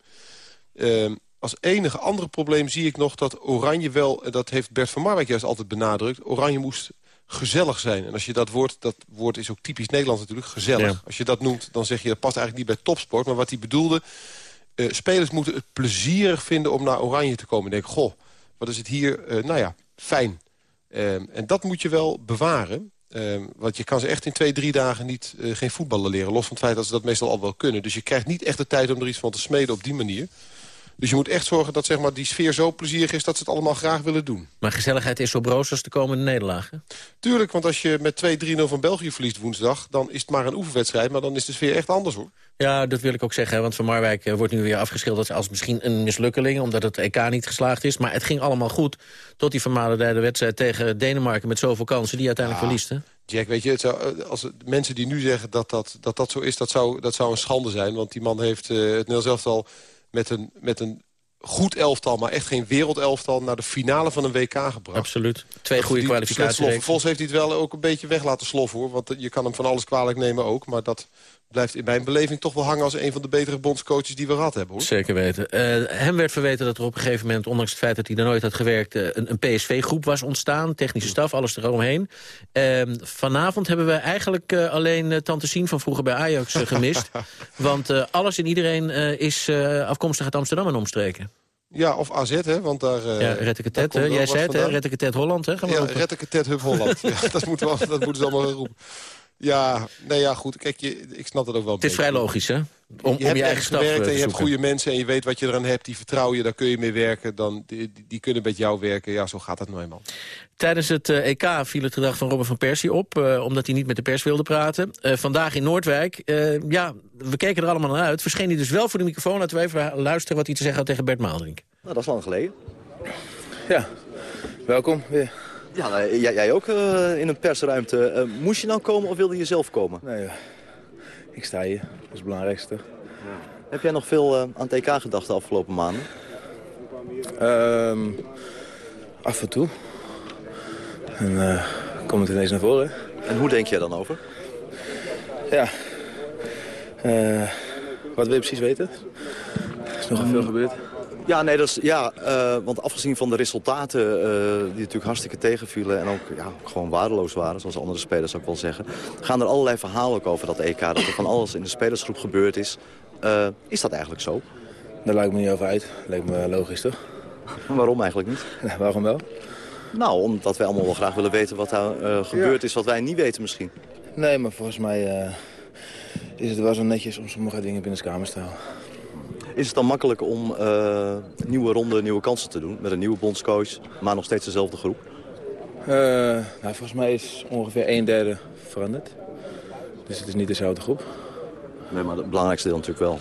Ehm, als enige andere probleem zie ik nog dat Oranje wel... en dat heeft Bert van Marwijk juist altijd benadrukt... Oranje moest gezellig zijn. En als je dat woord, dat woord is ook typisch Nederlands natuurlijk, gezellig. Ja. Als je dat noemt, dan zeg je dat past eigenlijk niet bij topsport. Maar wat hij bedoelde, eh, spelers moeten het plezierig vinden om naar Oranje te komen. En denk, goh, wat is het hier, eh, nou ja, fijn. Ehm, en dat moet je wel bewaren. Ehm, want je kan ze echt in twee, drie dagen niet, eh, geen voetballen leren. Los van het feit dat ze dat meestal al wel kunnen. Dus je krijgt niet echt de tijd om er iets van te smeden op die manier. Dus je moet echt zorgen dat zeg maar, die sfeer zo plezierig is... dat ze het allemaal graag willen doen. Maar gezelligheid is zo broos als de komende nederlagen. Tuurlijk, want als je met 2-3-0 van België verliest woensdag... dan is het maar een oefenwedstrijd, maar dan is de sfeer echt anders hoor. Ja, dat wil ik ook zeggen. Want Van Marwijk eh, wordt nu weer afgeschilderd als misschien een mislukkeling... omdat het EK niet geslaagd is. Maar het ging allemaal goed tot die vermalendijde wedstrijd tegen Denemarken... met zoveel kansen die uiteindelijk Ja. verliest. Hè? Jack, weet je, het zou, eh, als het- mensen die nu zeggen dat dat, dat, dat zo is... Dat zou, dat zou een schande zijn, want die man heeft eh, het Nederlands elftal... Met een, met een goed elftal, maar echt geen wereldelftal... naar de finale van een WK gebracht. Absoluut. Twee goede kwalificaties. Vervolgens heeft hij het wel ook een beetje weg laten sloffen, hoor. Want je kan hem van alles kwalijk nemen ook. Maar dat blijft in mijn beleving toch wel hangen... als een van de betere bondscoaches die we gehad hebben, hoor. Zeker weten. Eh, hem werd verweten dat er op een gegeven moment, ondanks het feit dat hij er nooit had gewerkt, eh, een, een PSV-groep was ontstaan. Technische staf, alles eromheen. Ehm, vanavond hebben we eigenlijk eh, alleen Tante Sien van vroeger bij Ajax gemist. [LAUGHS] want alles en iedereen is afkomstig uit Amsterdam en omstreken. Ja, of AZ, hè, want daar... ja, daar Retteke komt er Jij zei het, hè? Holland, hè? Gaan we Ja, roepen. Retteke Ted Hub Holland. [LAUGHS] ja, dat, moeten we, dat moeten ze allemaal roepen. Ja, nee, ja, goed. Kijk, je, ik snap dat ook wel Het is vrij logisch, hè? Om, je om hebt je eigen gewerkt eh, en te je hebt goede mensen en je weet wat je eraan hebt. Die vertrouw je, daar kun je mee werken. Dan, die, die- kunnen met jou werken. Ja, zo gaat dat nou eenmaal. Tijdens het eh, EK viel het gedrag van Robin van Persie op... eh, omdat hij niet met de pers wilde praten. Eh, vandaag in Noordwijk, eh, ja, we keken er allemaal naar uit. Verscheen hij dus wel voor de microfoon. Laten we even luisteren wat hij te zeggen had tegen Bert Maalderink. Nou, dat is lang geleden. Ja, welkom weer. Ja, nou, jij, jij ook eh, in een persruimte. Eh, moest je nou komen of wilde je zelf komen? Nee, ik sta hier. Dat is het belangrijkste. Heb jij nog veel eh, aan het EK gedacht de afgelopen maanden? Ehm, af en toe. En eh komt het ineens naar voren. En hoe denk jij dan over? Ja. Eh, wat wil je precies weten? Er is nogal veel gebeurd. Ja, nee, dat is, ja eh, want afgezien van de resultaten eh, die natuurlijk hartstikke tegenvielen... en ook ja, gewoon waardeloos waren, zoals andere spelers ook wel zeggen... gaan er allerlei verhalen ook over dat EK, dat er van alles in de spelersgroep gebeurd is. Eh, is dat eigenlijk zo? Daar lijkt me niet over uit. Lijkt me logisch, toch? [LAUGHS] Waarom eigenlijk niet? [LAUGHS] waarom wel? Nou, omdat wij allemaal wel graag willen weten wat er eh, gebeurd is... wat wij niet weten misschien. Nee, maar volgens mij is het wel zo netjes om sommige dingen binnen de kamers te houden. Is het dan makkelijk om eh, nieuwe ronde, nieuwe kansen te doen... met een nieuwe bondscoach, maar nog steeds dezelfde groep? Eh, nou, volgens mij is ongeveer een derde veranderd. Dus het is niet dezelfde groep. Nee, maar het belangrijkste deel natuurlijk wel.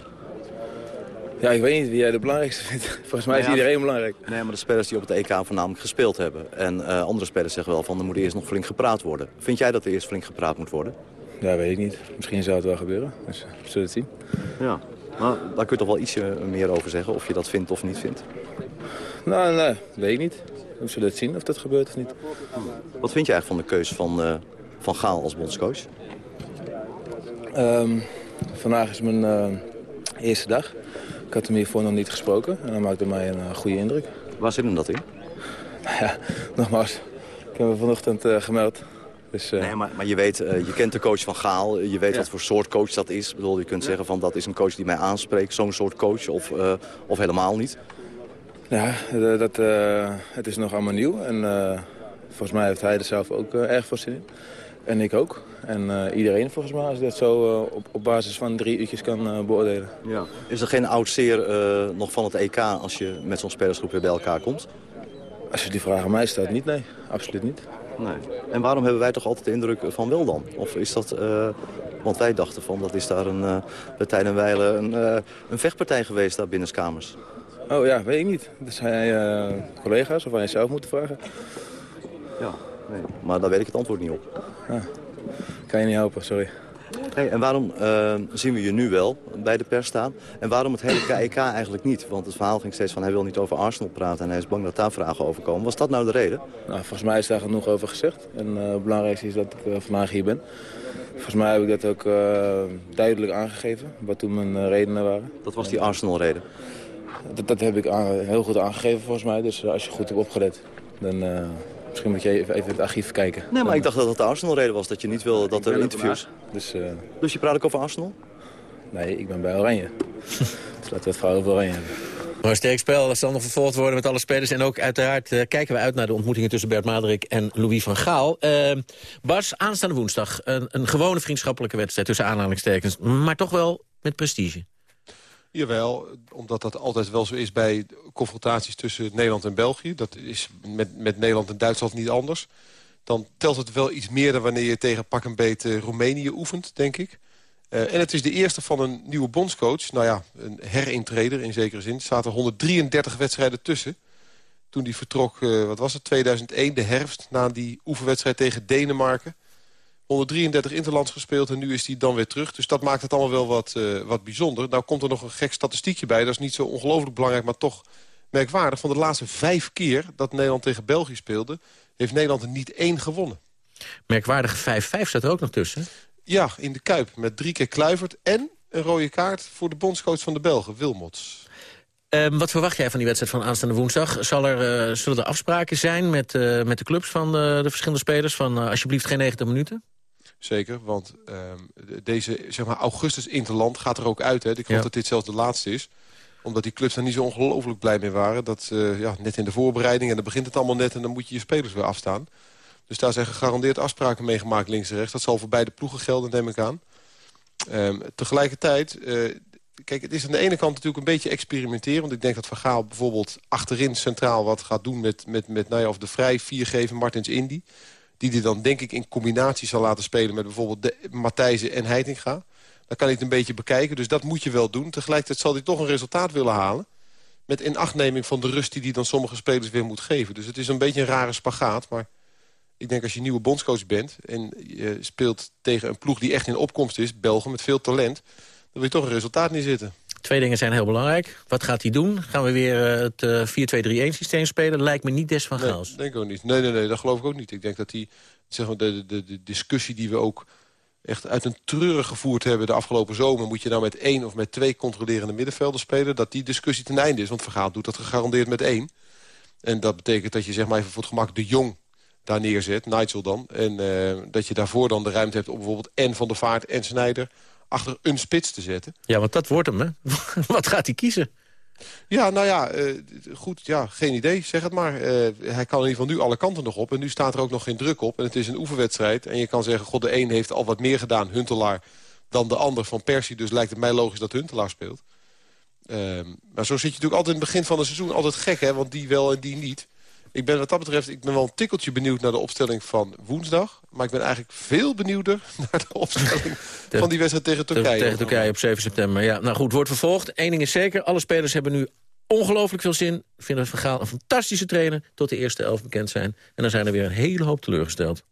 Ja, ik weet niet wie jij de belangrijkste vindt. [LAUGHS] Volgens mij is ja, iedereen belangrijk. Nee, maar de spelers die op het EK voornamelijk gespeeld hebben. En eh, andere spelers zeggen wel van er moet eerst nog flink gepraat worden. Vind jij dat er eerst flink gepraat moet worden? Ja, weet ik niet. Misschien zou het wel gebeuren. Dus we zullen het zien. Ja. Maar daar kun je toch wel ietsje meer over zeggen, of je dat vindt of niet vindt. Nou, nee, weet ik niet. We zullen het zien of dat gebeurt of niet. Wat vind je eigenlijk van de keuze van, eh, van Gaal als bondscoach? Ehm, vandaag is mijn eh, eerste dag. Ik had hem hiervoor nog niet gesproken. En dat maakte mij een eh, goede indruk. Waar zit hem dat in? [LAUGHS] Ja, nogmaals. Ik heb me vanochtend gemeld. Dus, eh, Nee, maar, maar je weet, eh, je kent de coach van Gaal. Je weet wat voor soort coach dat is. Ik bedoel, je kunt zeggen van dat is een coach die mij aanspreekt. Zo'n soort coach of, eh, of helemaal niet. Ja, dat, het is nog allemaal nieuw. En volgens mij heeft hij er zelf ook erg veel zin in. En ik ook. En iedereen volgens mij, als je dat zo op, op basis van drie uurtjes kan beoordelen. Ja. Is er geen oud zeer nog van het EK als je met zo'n spelersgroep weer bij elkaar komt? Als je die vraag aan mij stelt, niet, nee. Absoluut niet. Nee. En waarom hebben wij toch altijd de indruk van wel dan? Of is dat, eh, want wij dachten van, dat is daar een, eh bij tijd en wijle een, eh, een vechtpartij geweest daar binnenskamers. Oh ja, weet ik niet. Dat zijn collega's of aan jezelf moeten vragen. Ja. Nee, maar daar weet ik het antwoord niet op. kan je niet helpen, sorry. Hey, en waarom eh, zien we je nu wel bij de pers staan? En waarom het hele EK eigenlijk niet? Want het verhaal ging steeds van hij wil niet over Arsenal praten... en hij is bang dat daar vragen over komen. Was dat nou de reden? Nou, volgens mij is daar genoeg over gezegd. En eh, het belangrijkste is dat ik eh, vandaag hier ben. Volgens mij heb ik dat ook duidelijk aangegeven, wat toen mijn redenen waren. Dat was die Arsenal-reden? Dat, dat heb ik aan- heel goed aangegeven volgens mij. Dus als je goed hebt opgelet, dan misschien moet je even, even het archief kijken. Nee, maar ik dacht dat het de Arsenal-reden was. Dat je niet wilde dat er interviews... Dus, eh, Dus je praat ook over Arsenal? nee, ik ben bij Oranje. [LAUGHS] dus laten we het vooral over Oranje hebben. Maar een sterk spel, dat zal nog vervolgd worden met alle spelers. En ook uiteraard eh, kijken we uit naar de ontmoetingen tussen Bert Madarik en Louis van Gaal. Eh, Bas, aanstaande woensdag een, een gewone vriendschappelijke wedstrijd tussen aanhalingstekens. Maar toch wel met prestige. Jawel, omdat dat altijd wel zo is bij confrontaties tussen Nederland en België. Dat is met, met Nederland en Duitsland niet anders. Dan telt het wel iets meer dan wanneer je tegen pak een beet eh, Roemenië oefent, denk ik. Eh, en het is de eerste van een nieuwe bondscoach. Nou ja, een herintreder in zekere zin. Er zaten 133 wedstrijden tussen. Toen die vertrok, eh, wat was het, 2001, de herfst... na die oefenwedstrijd tegen Denemarken. 133 interlands gespeeld en nu is hij dan weer terug. Dus dat maakt het allemaal wel wat, eh, wat bijzonder. Nou komt er nog een gek statistiekje bij. Dat is niet zo ongelooflijk belangrijk, maar toch merkwaardig. Van de laatste vijf keer dat Nederland tegen België speelde... heeft Nederland er niet één gewonnen. Merkwaardige 5-5 staat er ook nog tussen. Ja, in de Kuip met drie keer Kluivert... en een rode kaart voor de bondscoach van de Belgen, Wilmots. Ehm, wat verwacht jij van die wedstrijd van aanstaande woensdag? Zal er, eh, zullen er afspraken zijn met, eh, met de clubs van de, de verschillende spelers? Van alsjeblieft geen 90 minuten? Zeker, want ehm, de- deze zeg maar, augustus Interland gaat er ook uit. Hè. Ik geloof Ja. dat dit zelfs de laatste is. Omdat die clubs daar niet zo ongelooflijk blij mee waren. Dat eh, ja, net in de voorbereiding en dan begint het allemaal net... en dan moet je je spelers weer afstaan. Dus daar zijn gegarandeerd afspraken mee gemaakt links en rechts. Dat zal voor beide ploegen gelden, neem ik aan. Ehm, tegelijkertijd, eh, kijk, het is aan de ene kant natuurlijk een beetje experimenteren. Want ik denk dat Van Gaal bijvoorbeeld achterin centraal wat gaat doen... met, met, met nou ja, of de vrij viergever Martins Indy. Die die dan denk ik in combinatie zal laten spelen... met bijvoorbeeld Matthijsen en Heitinga. Dan kan hij het een beetje bekijken, dus dat moet je wel doen. Tegelijkertijd zal hij toch een resultaat willen halen. Met inachtneming van de rust die hij dan sommige spelers weer moet geven. Dus het is een beetje een rare spagaat, maar... Ik denk als je nieuwe bondscoach bent en je speelt tegen een ploeg die echt in opkomst is... Belgen met veel talent, dan wil je toch een resultaat niet zitten. Twee dingen zijn heel belangrijk. Wat gaat hij doen? Gaan we weer eh, het eh 4-2-3-1 systeem spelen? Lijkt me niet des van Gaals. Nee, denk ik ook niet. Nee, nee, nee, dat geloof ik ook niet. Ik denk dat die, zeg maar, de, de, de discussie die we ook echt uit een treurig gevoerd hebben de afgelopen zomer... moet je nou met één of met twee controlerende middenvelders spelen... dat die discussie ten einde is. Want Vergaal doet dat gegarandeerd met één. En dat betekent dat je zeg maar even voor het gemak de Jong daar neerzet, Nigel dan. En eh, dat je daarvoor dan de ruimte hebt om bijvoorbeeld en Van der Vaart en Snijder... achter een spits te zetten. Ja, want dat wordt hem, hè? [LAUGHS] Wat gaat hij kiezen? Ja, nou ja, eh, goed, ja, geen idee, zeg het maar. Eh, hij kan in ieder geval nu alle kanten nog op. En nu staat er ook nog geen druk op. En het is een oefenwedstrijd. En je kan zeggen, god, de een heeft al wat meer gedaan, Huntelaar... dan de ander van Persie. Dus lijkt het mij logisch dat Huntelaar speelt. Ehm, maar zo zit je natuurlijk altijd in het begin van het seizoen altijd gek, hè? Want die wel en die niet. Ik ben wat dat betreft ik ben wel een tikkeltje benieuwd naar de opstelling van woensdag. Maar ik ben eigenlijk veel benieuwder [LAUGHS] naar de opstelling [LAUGHS] van die wedstrijd tegen Turkije. Tegen Turkije op 7 september. Ja, nou goed, wordt vervolgd. Eén ding is zeker, alle spelers hebben nu ongelooflijk veel zin. Vinden Van Gaal een fantastische trainer tot de eerste elf bekend zijn. En dan zijn er weer een hele hoop teleurgesteld.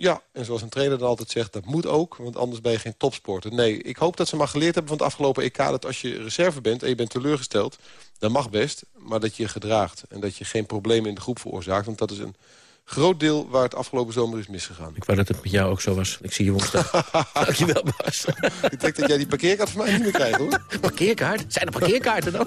Ja, en zoals een trainer dan altijd zegt, dat moet ook, want anders ben je geen topsporter. Nee, ik hoop dat ze maar geleerd hebben van het afgelopen EK... dat als je reserve bent en je bent teleurgesteld, dat mag best... maar dat je je gedraagt en dat je geen problemen in de groep veroorzaakt. Want dat is een groot deel waar het afgelopen zomer is misgegaan. Ik wou dat het met jou ook zo was. Ik zie je woensdag. [LAUGHS] Dankjewel, Bas. [LAUGHS] Ik denk dat jij die parkeerkaart van mij niet meer krijgt, hoor. [LAUGHS] Parkeerkaart? Zijn er parkeerkaarten dan?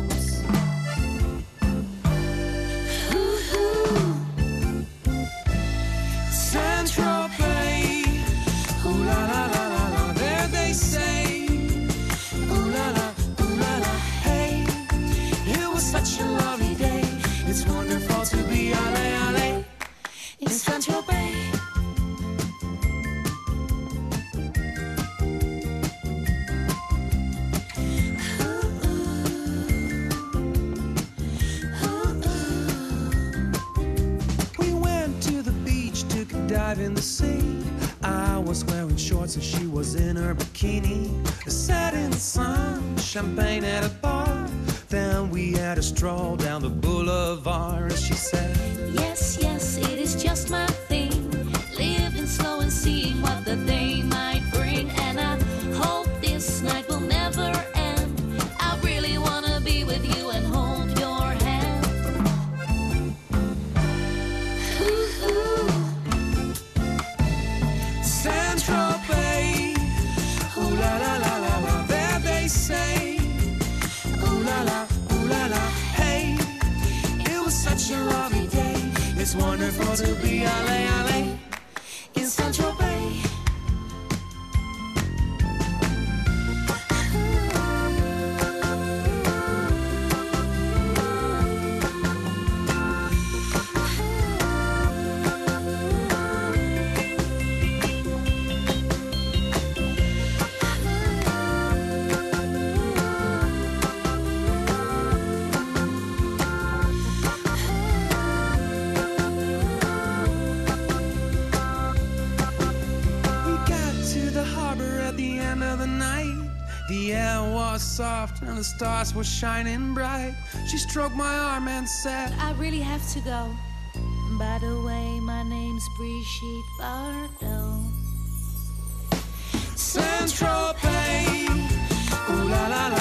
We soft and the stars were shining bright. She stroked my arm and said, I really have to go. By the way, my name's Brigitte Bardot. Central Bay. Ooh la la la,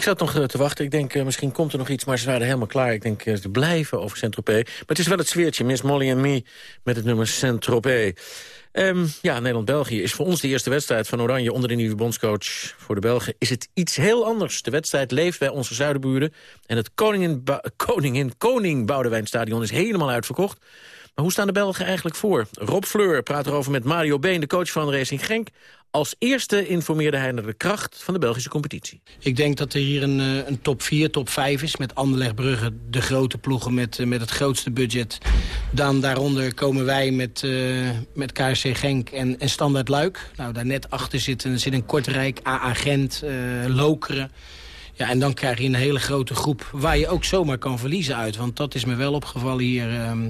Ik zat nog eh, te wachten. Ik denk, eh, misschien komt er nog iets, maar ze waren helemaal klaar. Ik denk, eh, ze blijven over Saint-Tropez. Maar het is wel het sfeertje, Miss Molly en Me... met het nummer Saint-Tropez. Ehm, ja, Nederland-België is voor ons de eerste wedstrijd van Oranje... onder de nieuwe bondscoach. Voor de Belgen is het iets heel anders. De wedstrijd leeft bij onze zuidenburen. En het Koningin, Ba- Koningin Koning Boudewijnstadion is helemaal uitverkocht. Hoe staan de Belgen eigenlijk voor? Rob Fleur praat erover met Mario Been, de coach van Racing Genk. Als eerste informeerde hij naar de kracht van de Belgische competitie. Ik denk dat er hier een, eh, een top 4, top 5 is. Met Anderlecht Brugge, de grote ploegen met, eh, met het grootste budget. Dan daaronder komen wij met, eh, met KRC Genk en, en Standaard Luik. Nou, daar net achter zit, zit een Kortrijk, AA Gent, Lokeren. Ja, en dan krijg je een hele grote groep waar je ook zomaar kan verliezen uit. Want dat is me wel opgevallen hier. ehm,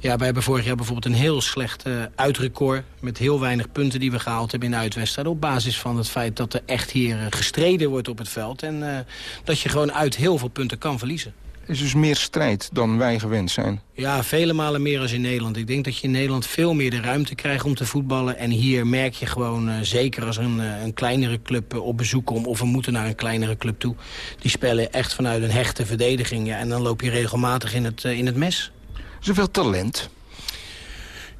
ja, wij hebben vorig jaar bijvoorbeeld een heel slecht eh, uitrecord... met heel weinig punten die we gehaald hebben in de uitwedstrijden... op basis van het feit dat er echt hier eh, gestreden wordt op het veld... en eh, dat je gewoon uit heel veel punten kan verliezen. is dus meer strijd dan wij gewend zijn. Ja, vele malen meer als in Nederland. Ik denk dat je in Nederland veel meer de ruimte krijgt om te voetballen. En hier merk je gewoon, zeker als een, een kleinere club op bezoek komt... of we moeten naar een kleinere club toe... die spelen echt vanuit een hechte verdediging. Ja, en dan loop je regelmatig in het, in het mes. Zoveel talent.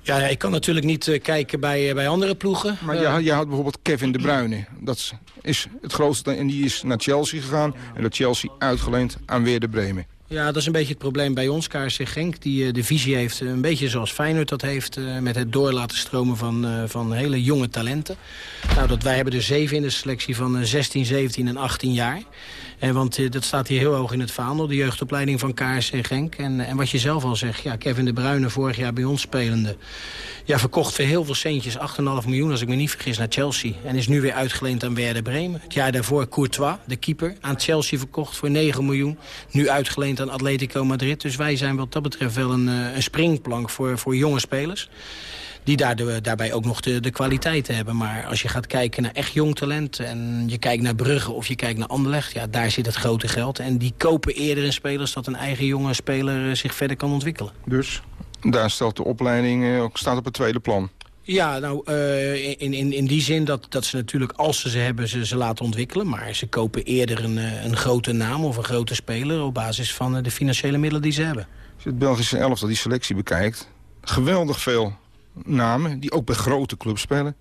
Ja, ik kan natuurlijk niet eh, kijken bij, eh, bij andere ploegen. Maar Eh, je, had- je had bijvoorbeeld Kevin De Bruyne. Dat is- het grootste. En die is naar Chelsea gegaan. En dat Chelsea uitgeleend aan Weer de Bremen. Ja, dat is een beetje het probleem bij ons, KRC Genk. Die eh, de visie heeft, eh, een beetje zoals Feyenoord dat heeft... eh, met het door laten stromen van, eh, van hele jonge talenten. Nou, dat, wij hebben er zeven in de selectie van eh, 16, 17 en 18 jaar. En want eh, dat staat hier heel hoog in het vaandel, de jeugdopleiding van KRC Genk. En, en wat je zelf al zegt, ja, Kevin De Bruyne vorig jaar bij ons spelende... Ja, verkocht voor heel veel centjes, 8,5 miljoen als ik me niet vergis, naar Chelsea. En is nu weer uitgeleend aan Werder Bremen. Het jaar daarvoor Courtois, de keeper, aan Chelsea verkocht voor 9 miljoen. Nu uitgeleend aan Atletico Madrid. Dus wij zijn wat dat betreft wel een, eh, een springplank voor, voor jonge spelers. Die daardoor, daarbij ook nog de, de kwaliteiten hebben. Maar als je gaat kijken naar echt jong talent... en je kijkt naar Brugge of je kijkt naar Anderlecht... ja, daar zit het grote geld. En die kopen eerder in spelers... dat een eigen jonge speler eh, zich verder kan ontwikkelen. Dus daar stelt de opleiding eh, ook staat op het tweede plan. Ja, nou, eh, in, in, in die zin dat, dat ze natuurlijk, als ze ze hebben, ze, ze laten ontwikkelen. Maar ze kopen eerder een, een grote naam of een grote speler... op basis van de financiële middelen die ze hebben. Als je het Belgische elftal, die selectie bekijkt... geweldig veel namen die ook bij grote clubs spelen.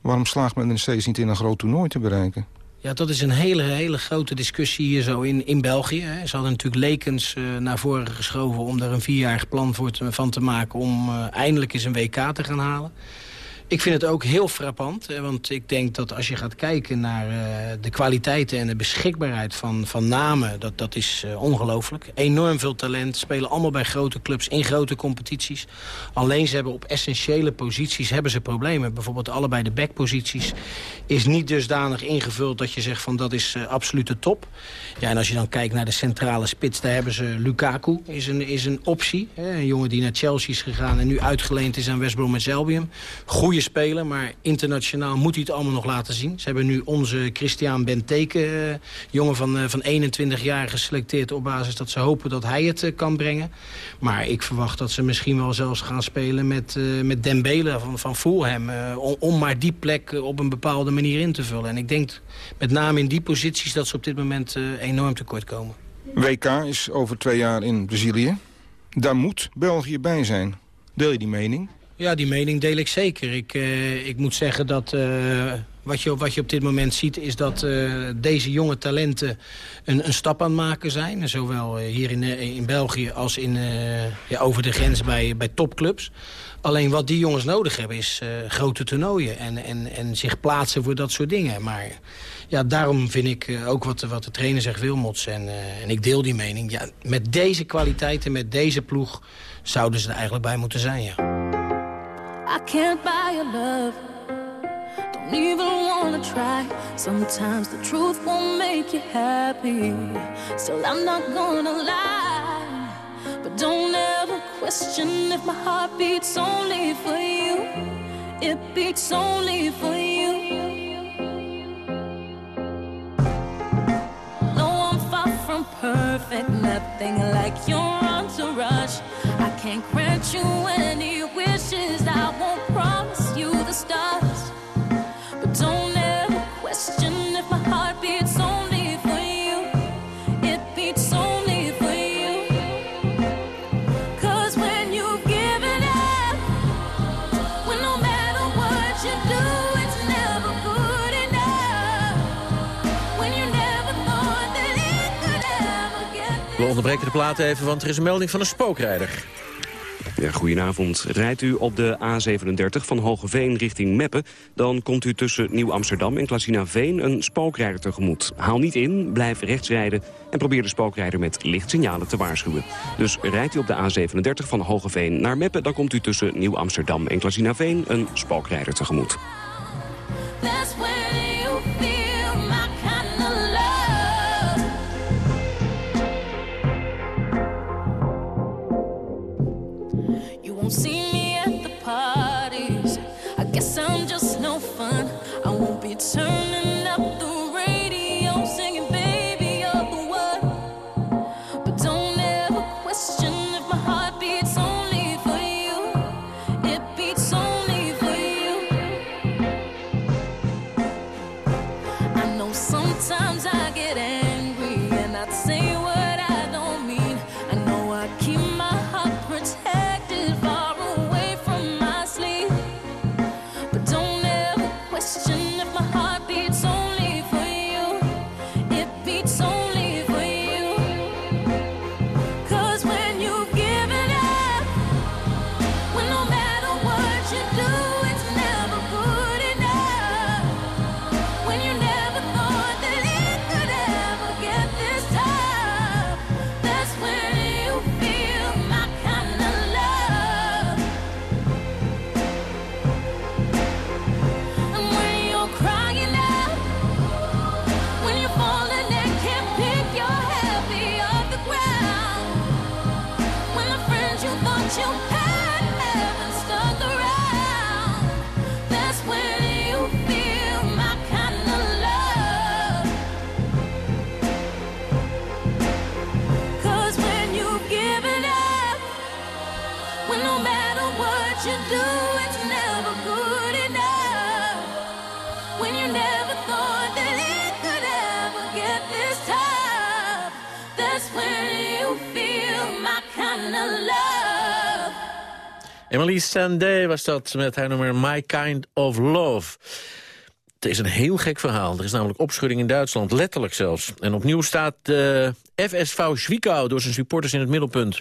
Waarom slaagt men er steeds niet in een groot toernooi te bereiken? Ja, dat is een hele, hele grote discussie hier zo in, in België. Hè. Ze hadden natuurlijk Lekens uh, naar voren geschoven... om daar een vierjarig plan voor te, van te maken... om uh, eindelijk eens een WK te gaan halen. Ik vind het ook heel frappant, want ik denk dat als je gaat kijken naar uh, de kwaliteiten en de beschikbaarheid van, van namen, dat, dat is uh, ongelooflijk. Enorm veel talent, spelen allemaal bij grote clubs in grote competities. Alleen ze hebben op essentiële posities hebben ze problemen. Bijvoorbeeld allebei de backposities is niet dusdanig ingevuld dat je zegt van dat is uh, absolute top. Ja, en als je dan kijkt naar de centrale spits, daar hebben ze Lukaku, is een, is een optie. Een jongen die naar Chelsea is gegaan en nu uitgeleend is aan West Bromwich Albion. Goeie speler, maar internationaal moet hij het allemaal nog laten zien. Ze hebben nu onze Christian Benteke, uh, jongen van, uh, van 21 jaar, geselecteerd... op basis dat ze hopen dat hij het uh, kan brengen. Maar ik verwacht dat ze misschien wel zelfs gaan spelen met, met Dembele van, van Fulham... Om, om, maar die plek op een bepaalde manier in te vullen. En ik denk met name in die posities dat ze op dit moment enorm tekort komen. WK is over twee jaar in Brazilië. Daar moet België bij zijn. Deel je die mening? Ja, die mening deel ik zeker. Ik, uh, ik moet zeggen dat uh, wat, je, wat je op dit moment ziet... is dat uh, deze jonge talenten een, een stap aan het maken zijn. Zowel hier in, in België als in, ja, over de grens bij, bij topclubs. Alleen wat die jongens nodig hebben is grote toernooien... En, en, en zich plaatsen voor dat soort dingen. Maar ja, daarom vind ik ook wat, wat de trainer zegt, Wilmots... En, en ik deel die mening. Ja, met deze kwaliteiten, met deze ploeg... zouden ze er eigenlijk bij moeten zijn, ja. I can't buy your love. Don't even wanna try. Sometimes the truth won't make you happy. Still, I'm not gonna lie. But don't ever question if my heart beats only for you. It beats only for you. No, I'm far from perfect. Nothing like your entourage. I can't grant you any wishes. I won't promise you the stars. But don't ever question if my heart beats only for you. It beats only for you. Cause when you've given up, when no matter what you do, it's never good enough. When you never thought that it could ever get We onderbreken de plaat even, want er is een melding van een spookrijder. Ja, goedenavond. Rijdt u op de A37 van Hogeveen richting Meppen... dan komt u tussen Nieuw-Amsterdam en Klasinaveen een spookrijder tegemoet. Haal niet in, blijf rechts rijden en probeer de spookrijder met lichtsignalen te waarschuwen. Dus rijdt u op de A37 van Hogeveen naar Meppen... dan komt u tussen Nieuw-Amsterdam en Klasinaveen een spookrijder tegemoet. Emily Sandé was dat met haar nummer My Kind of Love. Het is een heel gek verhaal. Er is namelijk opschudding in Duitsland, letterlijk zelfs. En opnieuw staat de FSV Zwickau door zijn supporters in het middelpunt.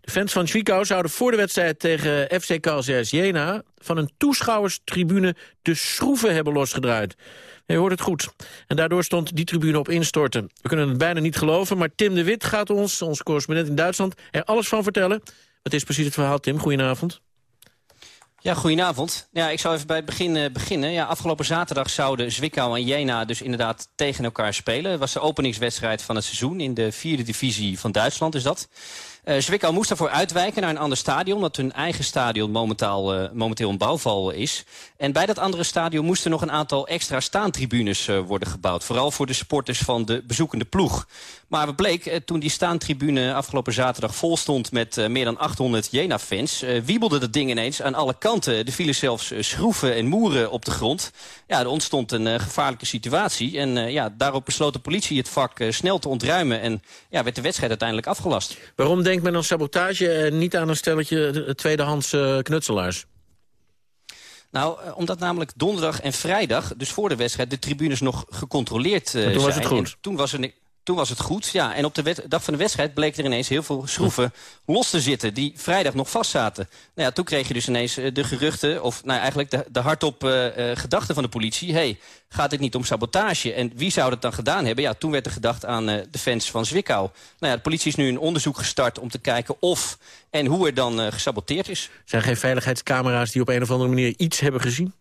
De fans van Zwickau zouden voor de wedstrijd tegen FC KCS Jena... van een toeschouwerstribune de schroeven hebben losgedraaid. Je hoort het goed. En daardoor stond die tribune op instorten. We kunnen het bijna niet geloven, maar Tim de Wit gaat ons, onze correspondent in Duitsland, er alles van vertellen. Wat is precies het verhaal, Tim? Goedenavond. Ja, goedenavond. Ja, ik zou even bij het begin eh, beginnen. Ja, afgelopen zaterdag zouden Zwickau en Jena dus inderdaad tegen elkaar spelen. Het was de openingswedstrijd van het seizoen in de vierde divisie van Duitsland is dat. Eh Zwickau moest daarvoor uitwijken naar een ander stadion... omdat hun eigen stadion momentaal, eh, momenteel een bouwval is. En bij dat andere stadion moesten nog een aantal extra staantribunes eh, worden gebouwd. Vooral voor de supporters van de bezoekende ploeg. Maar wat bleek, toen die staantribune afgelopen zaterdag vol stond... met meer dan 800 Jena-fans, wiebelde dat ding ineens aan alle kanten. Er vielen zelfs schroeven en moeren op de grond. Ja, er ontstond een gevaarlijke situatie. En ja, daarop besloot de politie het vak snel te ontruimen... en ja, werd de wedstrijd uiteindelijk afgelast. Waarom denkt men aan sabotage en niet aan een stelletje eh, tweedehands eh, knutselaars? Nou, eh, omdat namelijk donderdag en vrijdag, dus voor de wedstrijd... de tribunes nog gecontroleerd Maar toen was zijn. het goed. En toen was er Toen was het goed, ja. En op de dag van de wedstrijd bleek er ineens heel veel schroeven los te zitten... die vrijdag nog vast zaten. Nou ja, toen kreeg je dus ineens eh, de geruchten... of nou, eigenlijk de, de hardop eh, eh, gedachte van de politie... hey, gaat dit niet om sabotage? En wie zou dat dan gedaan hebben? Ja, toen werd er gedacht aan de fans van Zwickau. Nou ja, de politie is nu een onderzoek gestart om te kijken of en hoe er dan gesaboteerd is. Zijn geen veiligheidscamera's die op een of andere manier iets hebben gezien?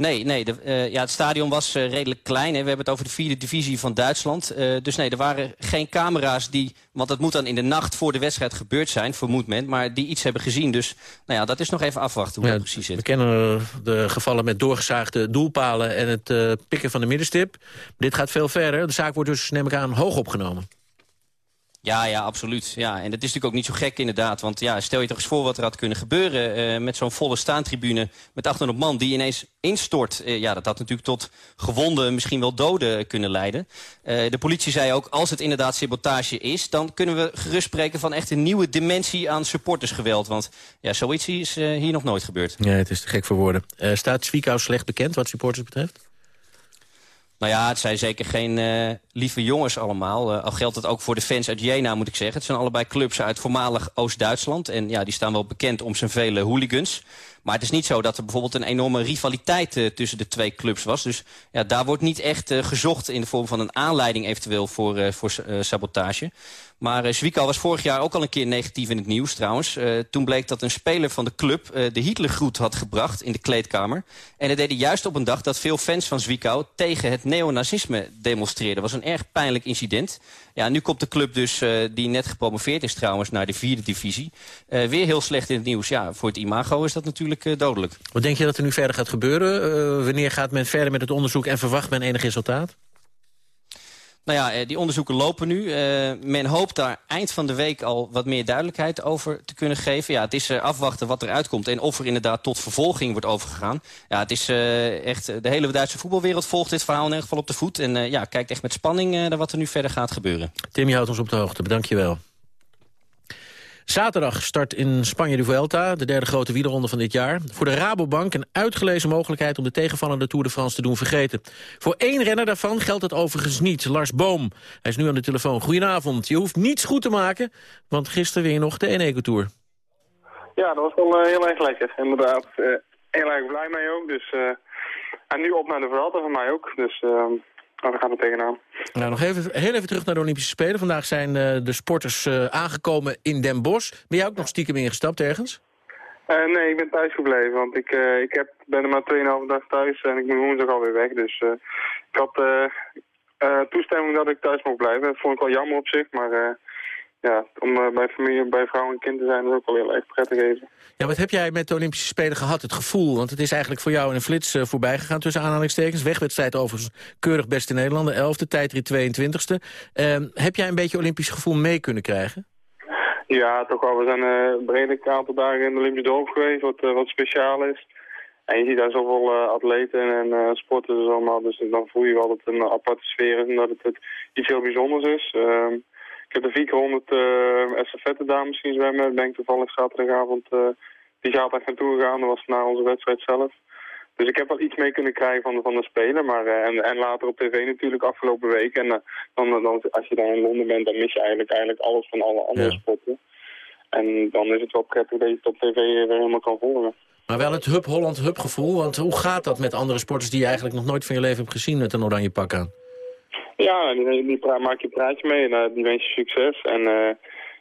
Nee, nee de, eh, ja, het stadion was eh, redelijk klein. Hè. We hebben het over de vierde divisie van Duitsland. Eh, dus nee, er waren geen camera's die... want dat moet dan in de nacht voor de wedstrijd gebeurd zijn, vermoedt men... maar die iets hebben gezien. Dus nou ja, dat is nog even afwachten hoe Ja, dat precies zit. We kennen de gevallen met doorgezaagde doelpalen en het pikken van de middenstip. Dit gaat veel verder. De zaak wordt dus, neem ik aan, hoog opgenomen. Ja, ja, absoluut. Ja, en dat is natuurlijk ook niet zo gek inderdaad. Want ja, stel je toch eens voor wat er had kunnen gebeuren... eh, met zo'n volle staantribune met 800 man die ineens instort. Eh, ja, dat had natuurlijk tot gewonden, misschien wel doden kunnen leiden. Eh, de politie zei ook, als het inderdaad sabotage is... dan kunnen we gerust spreken van echt een nieuwe dimensie aan supportersgeweld. Want ja, zoiets is hier nog nooit gebeurd. Ja, het is te gek voor woorden. Staat Zwickau slecht bekend wat supporters betreft? Nou ja, het zijn zeker geen eh, lieve jongens allemaal. Eh, al geldt het ook voor de fans uit Jena, moet ik zeggen. Het zijn allebei clubs uit voormalig Oost-Duitsland. En ja, die staan wel bekend om zijn vele hooligans. Maar het is niet zo dat er bijvoorbeeld een enorme rivaliteit eh, tussen de twee clubs was. Dus ja, daar wordt niet echt eh, gezocht in de vorm van een aanleiding eventueel voor, eh, voor sabotage. Maar uh, was vorig jaar ook al een keer negatief in het nieuws trouwens. Toen bleek dat een speler van de club uh, de Hitlergroet had gebracht in de kleedkamer. En dat deed hij juist op een dag dat veel fans van Zwickau tegen het neonazisme demonstreerden. Was een erg pijnlijk incident. Ja, nu komt de club dus, die net gepromoveerd is trouwens, naar de vierde divisie. Weer heel slecht in het nieuws. Ja, voor het imago is dat natuurlijk uh, dodelijk. Wat denk je dat er nu verder gaat gebeuren? Uh, wanneer gaat men verder met het onderzoek en verwacht men enig resultaat? Nou ja, die onderzoeken lopen nu. Uh, men hoopt daar eind van de week al wat meer duidelijkheid over te kunnen geven. Ja, het is uh, afwachten wat eruit komt en of er inderdaad tot vervolging wordt overgegaan. Ja, het is uh, echt, de hele Duitse voetbalwereld volgt dit verhaal in ieder geval op de voet. En ja, kijkt echt met spanning naar wat er nu verder gaat gebeuren. Tim, je houdt ons op de hoogte. Bedank je wel. Zaterdag start in Spanje de Vuelta, de derde grote wielerronde van dit jaar. Voor de Rabobank een uitgelezen mogelijkheid om de tegenvallende Tour de France te doen vergeten. Voor één renner daarvan geldt het overigens niet, Lars Boom. Hij is nu aan de telefoon. Goedenavond. Je hoeft niets goed te maken, want gisteren weer nog de Eneco Tour. Ja, dat was wel uh, heel erg lekker. Inderdaad, uh, heel erg blij mee ook. Dus, uh, en nu op naar de Vuelta van mij ook. Dus Oh, we gaan er tegenaan. Nou, nog even, heel even terug naar de Olympische Spelen. Vandaag zijn uh, de sporters uh, aangekomen in Den Bosch. Ben jij ook nog stiekem ingestapt ergens? Uh, nee, ik ben thuis gebleven. Want ik, ik heb, ben er maar 2,5 dag thuis en ik ben woensdag alweer weg. Dus ik had toestemming dat ik thuis mocht blijven. Dat vond ik wel jammer op zich, maar ja, om uh, bij familie, bij vrouw en kind te zijn, is ook wel heel erg prettig even. Ja, wat heb jij met de Olympische Spelen gehad? Het gevoel, want het is eigenlijk voor jou in een flits uh, voorbij gegaan tussen aanhalingstekens. Wegwedstrijd overigens keurig beste Nederlander, 11e, tijdrit 22e. Uh, heb jij een beetje Olympisch gevoel mee kunnen krijgen? Ja, toch wel. We zijn uh, een redelijk aantal dagen in de Olympisch dorp geweest, wat, wat speciaal is. En je ziet daar zoveel atleten en sporters allemaal, dus dan voel je wel dat het een aparte sfeer is en dat het, het iets heel bijzonders is. Ehm, Ik heb de 4 keer 100 uh, estafette dames zien zwemmen. Ik toevallig zaterdagavond uh, die gaat daar naartoe gegaan. Dat was na onze wedstrijd zelf. Dus ik heb wel iets mee kunnen krijgen van, van de Spelen. Maar, uh, en, en later op tv natuurlijk afgelopen week. En uh, dan, dan, als je daar in Londen bent, dan mis je eigenlijk, eigenlijk alles van alle andere Ja. sporten. En dan is het wel prettig dat je het op tv weer helemaal kan volgen. Maar wel het Hub Holland Hub gevoel. Want hoe gaat dat met andere sporters die je eigenlijk nog nooit van je leven hebt gezien met een oranje pak aan? Ja, die, die maak je praatje mee en uh, die wens je succes. En uh,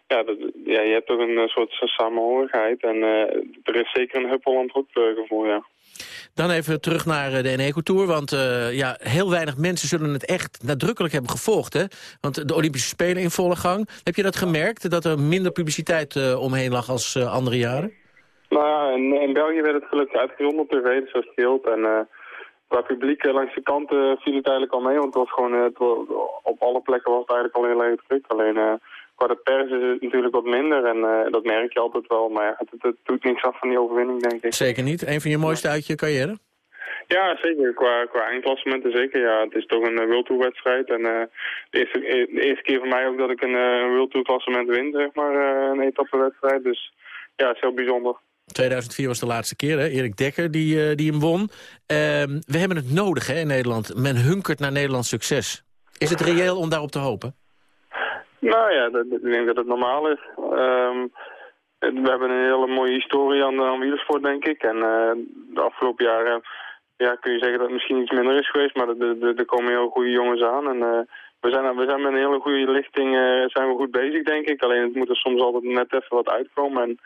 ja, dat, ja, je hebt toch een uh, soort samenhorigheid. En uh, er is zeker een Holland uh, gevoel, ja. Dan even terug naar eh, de Eneco Tour. Want uh, ja, heel weinig mensen zullen het echt nadrukkelijk hebben gevolgd. Hè? Want de Olympische Spelen in volle gang. Heb je dat gemerkt, dat er minder publiciteit uh, omheen lag als uh, andere jaren? Nou ja, in, in, België werd het gelukkig uitgezonden op tv, dus dat scheelt. En qua publiek langs de kanten viel het eigenlijk al mee. Want het was gewoon, het was, op alle plekken was het eigenlijk al heel erg druk. Alleen qua de pers is het natuurlijk wat minder. En uh, dat merk je altijd wel. Maar het, het, het, doet niks af van die overwinning, denk ik. Zeker niet. Een van je mooiste uit je carrière? Ja, zeker. Qua, qua eindklassementen zeker. Ja, het is toch een uh, World Tour wedstrijd. En uh, de, eerste, de eerste keer voor mij ook dat ik een World Tour klassement win, zeg maar. Een etappewedstrijd. Dus ja, het is heel bijzonder. 2004 was de laatste keer, hè? Erik Dekker die, uh, die hem won. Uh, we hebben het nodig hè, in Nederland. Men hunkert naar Nederlands succes. Is het reëel om daarop te hopen? Nou ja, ik denk dat het normaal is. Um, we hebben een hele mooie historie aan, aan wielersport, denk ik. En uh, de afgelopen jaren ja, kun je zeggen dat het misschien iets minder is geweest. Maar er komen heel goede jongens aan. En uh, we, zijn, we zijn met een hele goede lichting zijn we goed bezig, denk ik. Alleen het moet er soms altijd net even wat uitkomen. En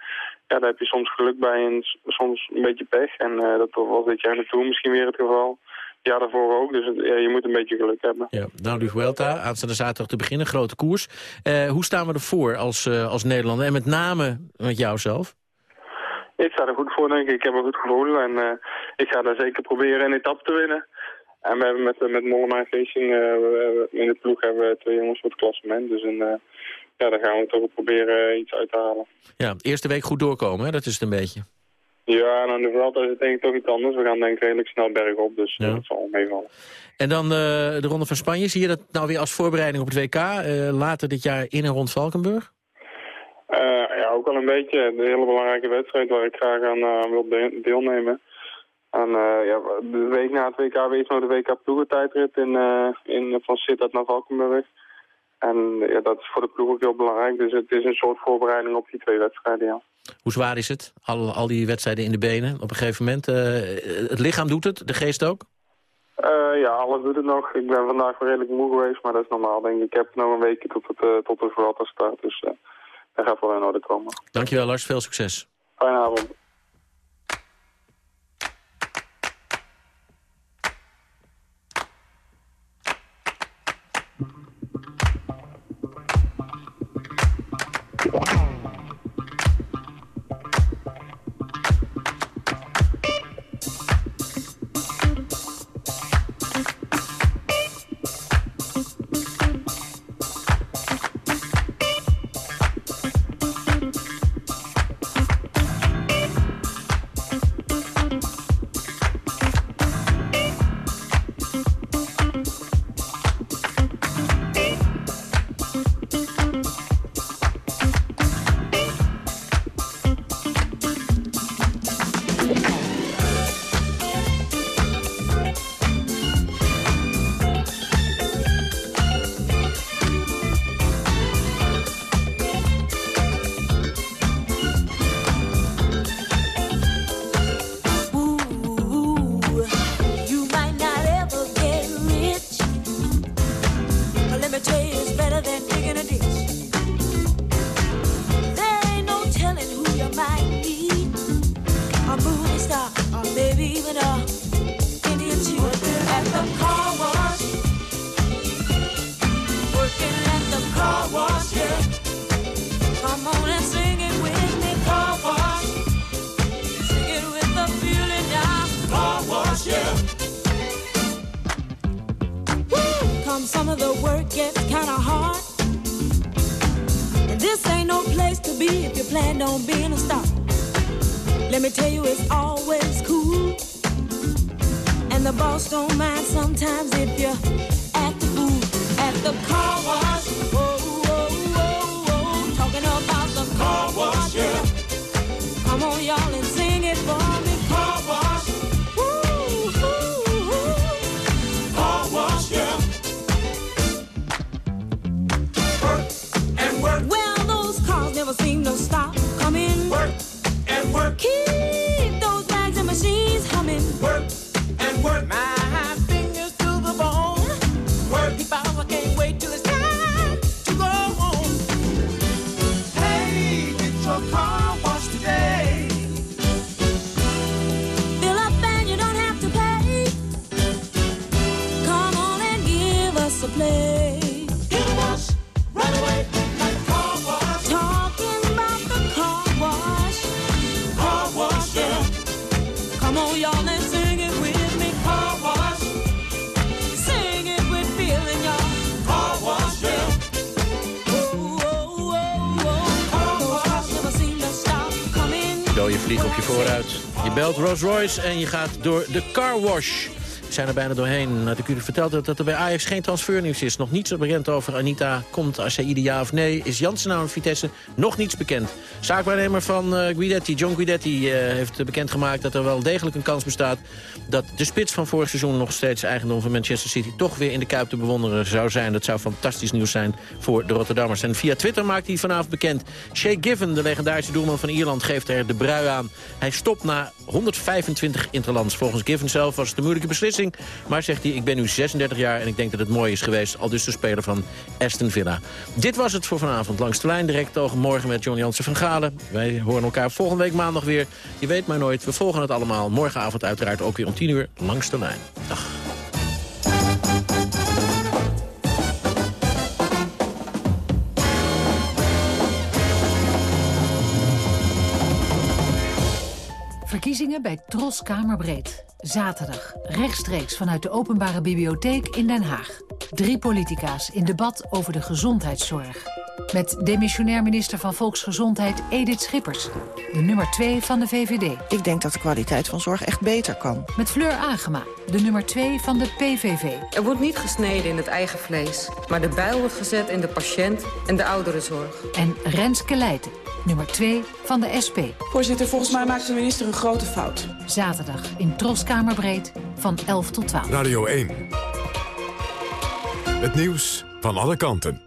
ja, daar heb je soms geluk bij en soms een beetje pech. En uh, dat was dit jaar naartoe misschien weer het geval. Ja, daarvoor ook. Dus ja, je moet een beetje geluk hebben. Ja, nou, de Vuelta, aanstaande zaterdag te beginnen, grote koers. Uh, hoe staan we ervoor als, uh, als Nederlander? En met name met jou zelf? Ik sta er goed voor, denk ik. Ik heb een goed gevoel. En ik ga daar zeker proberen een etappe te winnen. En we hebben met, met Mollema Racing, in de ploeg hebben we twee jongens voor het klassement. Dus een, ja, daar gaan we toch proberen iets uit te halen. Ja, eerste week goed doorkomen, hè? dat is het een beetje. Ja, en aan de Vuelta is het denk ik toch iets anders. We gaan denk ik redelijk snel bergop, dus ja. dat zal meevallen. En dan uh, de Ronde van Spanje. Zie je dat nou weer als voorbereiding op het WK? Uh, later dit jaar in en rond Valkenburg? Uh, ja, ook al een beetje. Een hele belangrijke wedstrijd waar ik graag aan wil de deelnemen. En ja, de week na het WK wees nog de WK ploegentijdrit in, in, van Sittard naar Valkenburg. En ja, dat is voor de ploeg ook heel belangrijk. Dus het is een soort voorbereiding op die twee wedstrijden, ja. Hoe zwaar is het? Al, al die wedstrijden in de benen op een gegeven moment. Uh, het lichaam doet het, de geest ook? Uh, ja, alles doet het nog. Ik ben vandaag wel redelijk moe geweest, maar dat is normaal. Denk ik. ik heb nog een weekje tot, het, uh, tot de Vuelta start, dus dat gaat wel in orde komen. Dankjewel Lars, veel succes. Fijne avond. Rolls Royce en je gaat door de car wash. Zijn er bijna doorheen. Had ik dat, er bij Ajax geen transfernieuws is. Nog niets bekend over Anita. Komt Asaïde ja of nee? Is Jansen nou een Vitesse? Nog niets bekend. Zaakwaarnemer van eh, Guidetti, John Guidetti, eh, heeft bekendgemaakt dat er wel degelijk een kans bestaat... dat de spits van vorig seizoen nog steeds eigendom van Manchester City... toch weer in de Kuip te bewonderen zou zijn. Dat zou fantastisch nieuws zijn voor de Rotterdammers. En via Twitter maakt hij vanavond bekend. Shea Given, de legendarische doelman van Ierland, geeft er de brui aan. Hij stopt na 125 interlands. Volgens Given zelf was het een moeilijke beslissing. Maar zegt hij, ik ben nu 36 jaar en ik denk dat het mooi is geweest. Al dus de speler van Aston Villa. Dit was het voor vanavond. Langs de lijn direct over morgen met John Jansen van Galen. Wij horen elkaar volgende week maandag weer. Je weet maar nooit, we volgen het allemaal. Morgenavond uiteraard ook weer om 10 uur langs de lijn. Dag. Verkiezingen bij Tros Kamerbreed. Zaterdag, rechtstreeks vanuit de Openbare Bibliotheek in Den Haag. Drie politica's in debat over de gezondheidszorg. Met demissionair minister van Volksgezondheid Edith Schippers. De nummer 2 van de VVD. Ik denk dat de kwaliteit van zorg echt beter kan. Met Fleur Agema, de nummer 2 van de PVV. Er wordt niet gesneden in het eigen vlees, maar de bijl wordt gezet in de patiënt en de ouderenzorg. En Renske Leijten, nummer 2 van de SP. Voorzitter, volgens mij maakt de minister een grote fout. Zaterdag in Troskamerbreed van 11 tot 12. Radio 1. Het nieuws van alle kanten.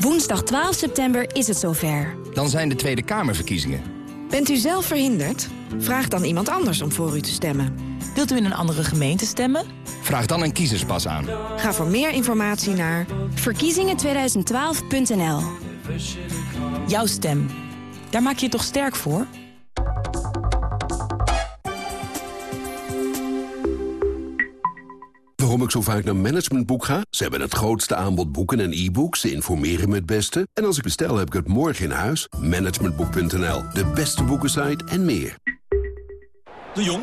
Woensdag 12 september is het zover. Dan zijn de Tweede Kamerverkiezingen. Bent u zelf verhinderd? Vraag dan iemand anders om voor u te stemmen. Wilt u in een andere gemeente stemmen? Vraag dan een kiezerspas aan. Ga voor meer informatie naar verkiezingen2012.nl. Jouw stem. Daar maak je je toch sterk voor? Waarom ik zo vaak naar Managementboek ga? Ze hebben het grootste aanbod boeken en e-books. Ze informeren me het beste. En als ik bestel, heb ik het morgen in huis. Managementboek.nl, de beste boekensite en meer. De Jong,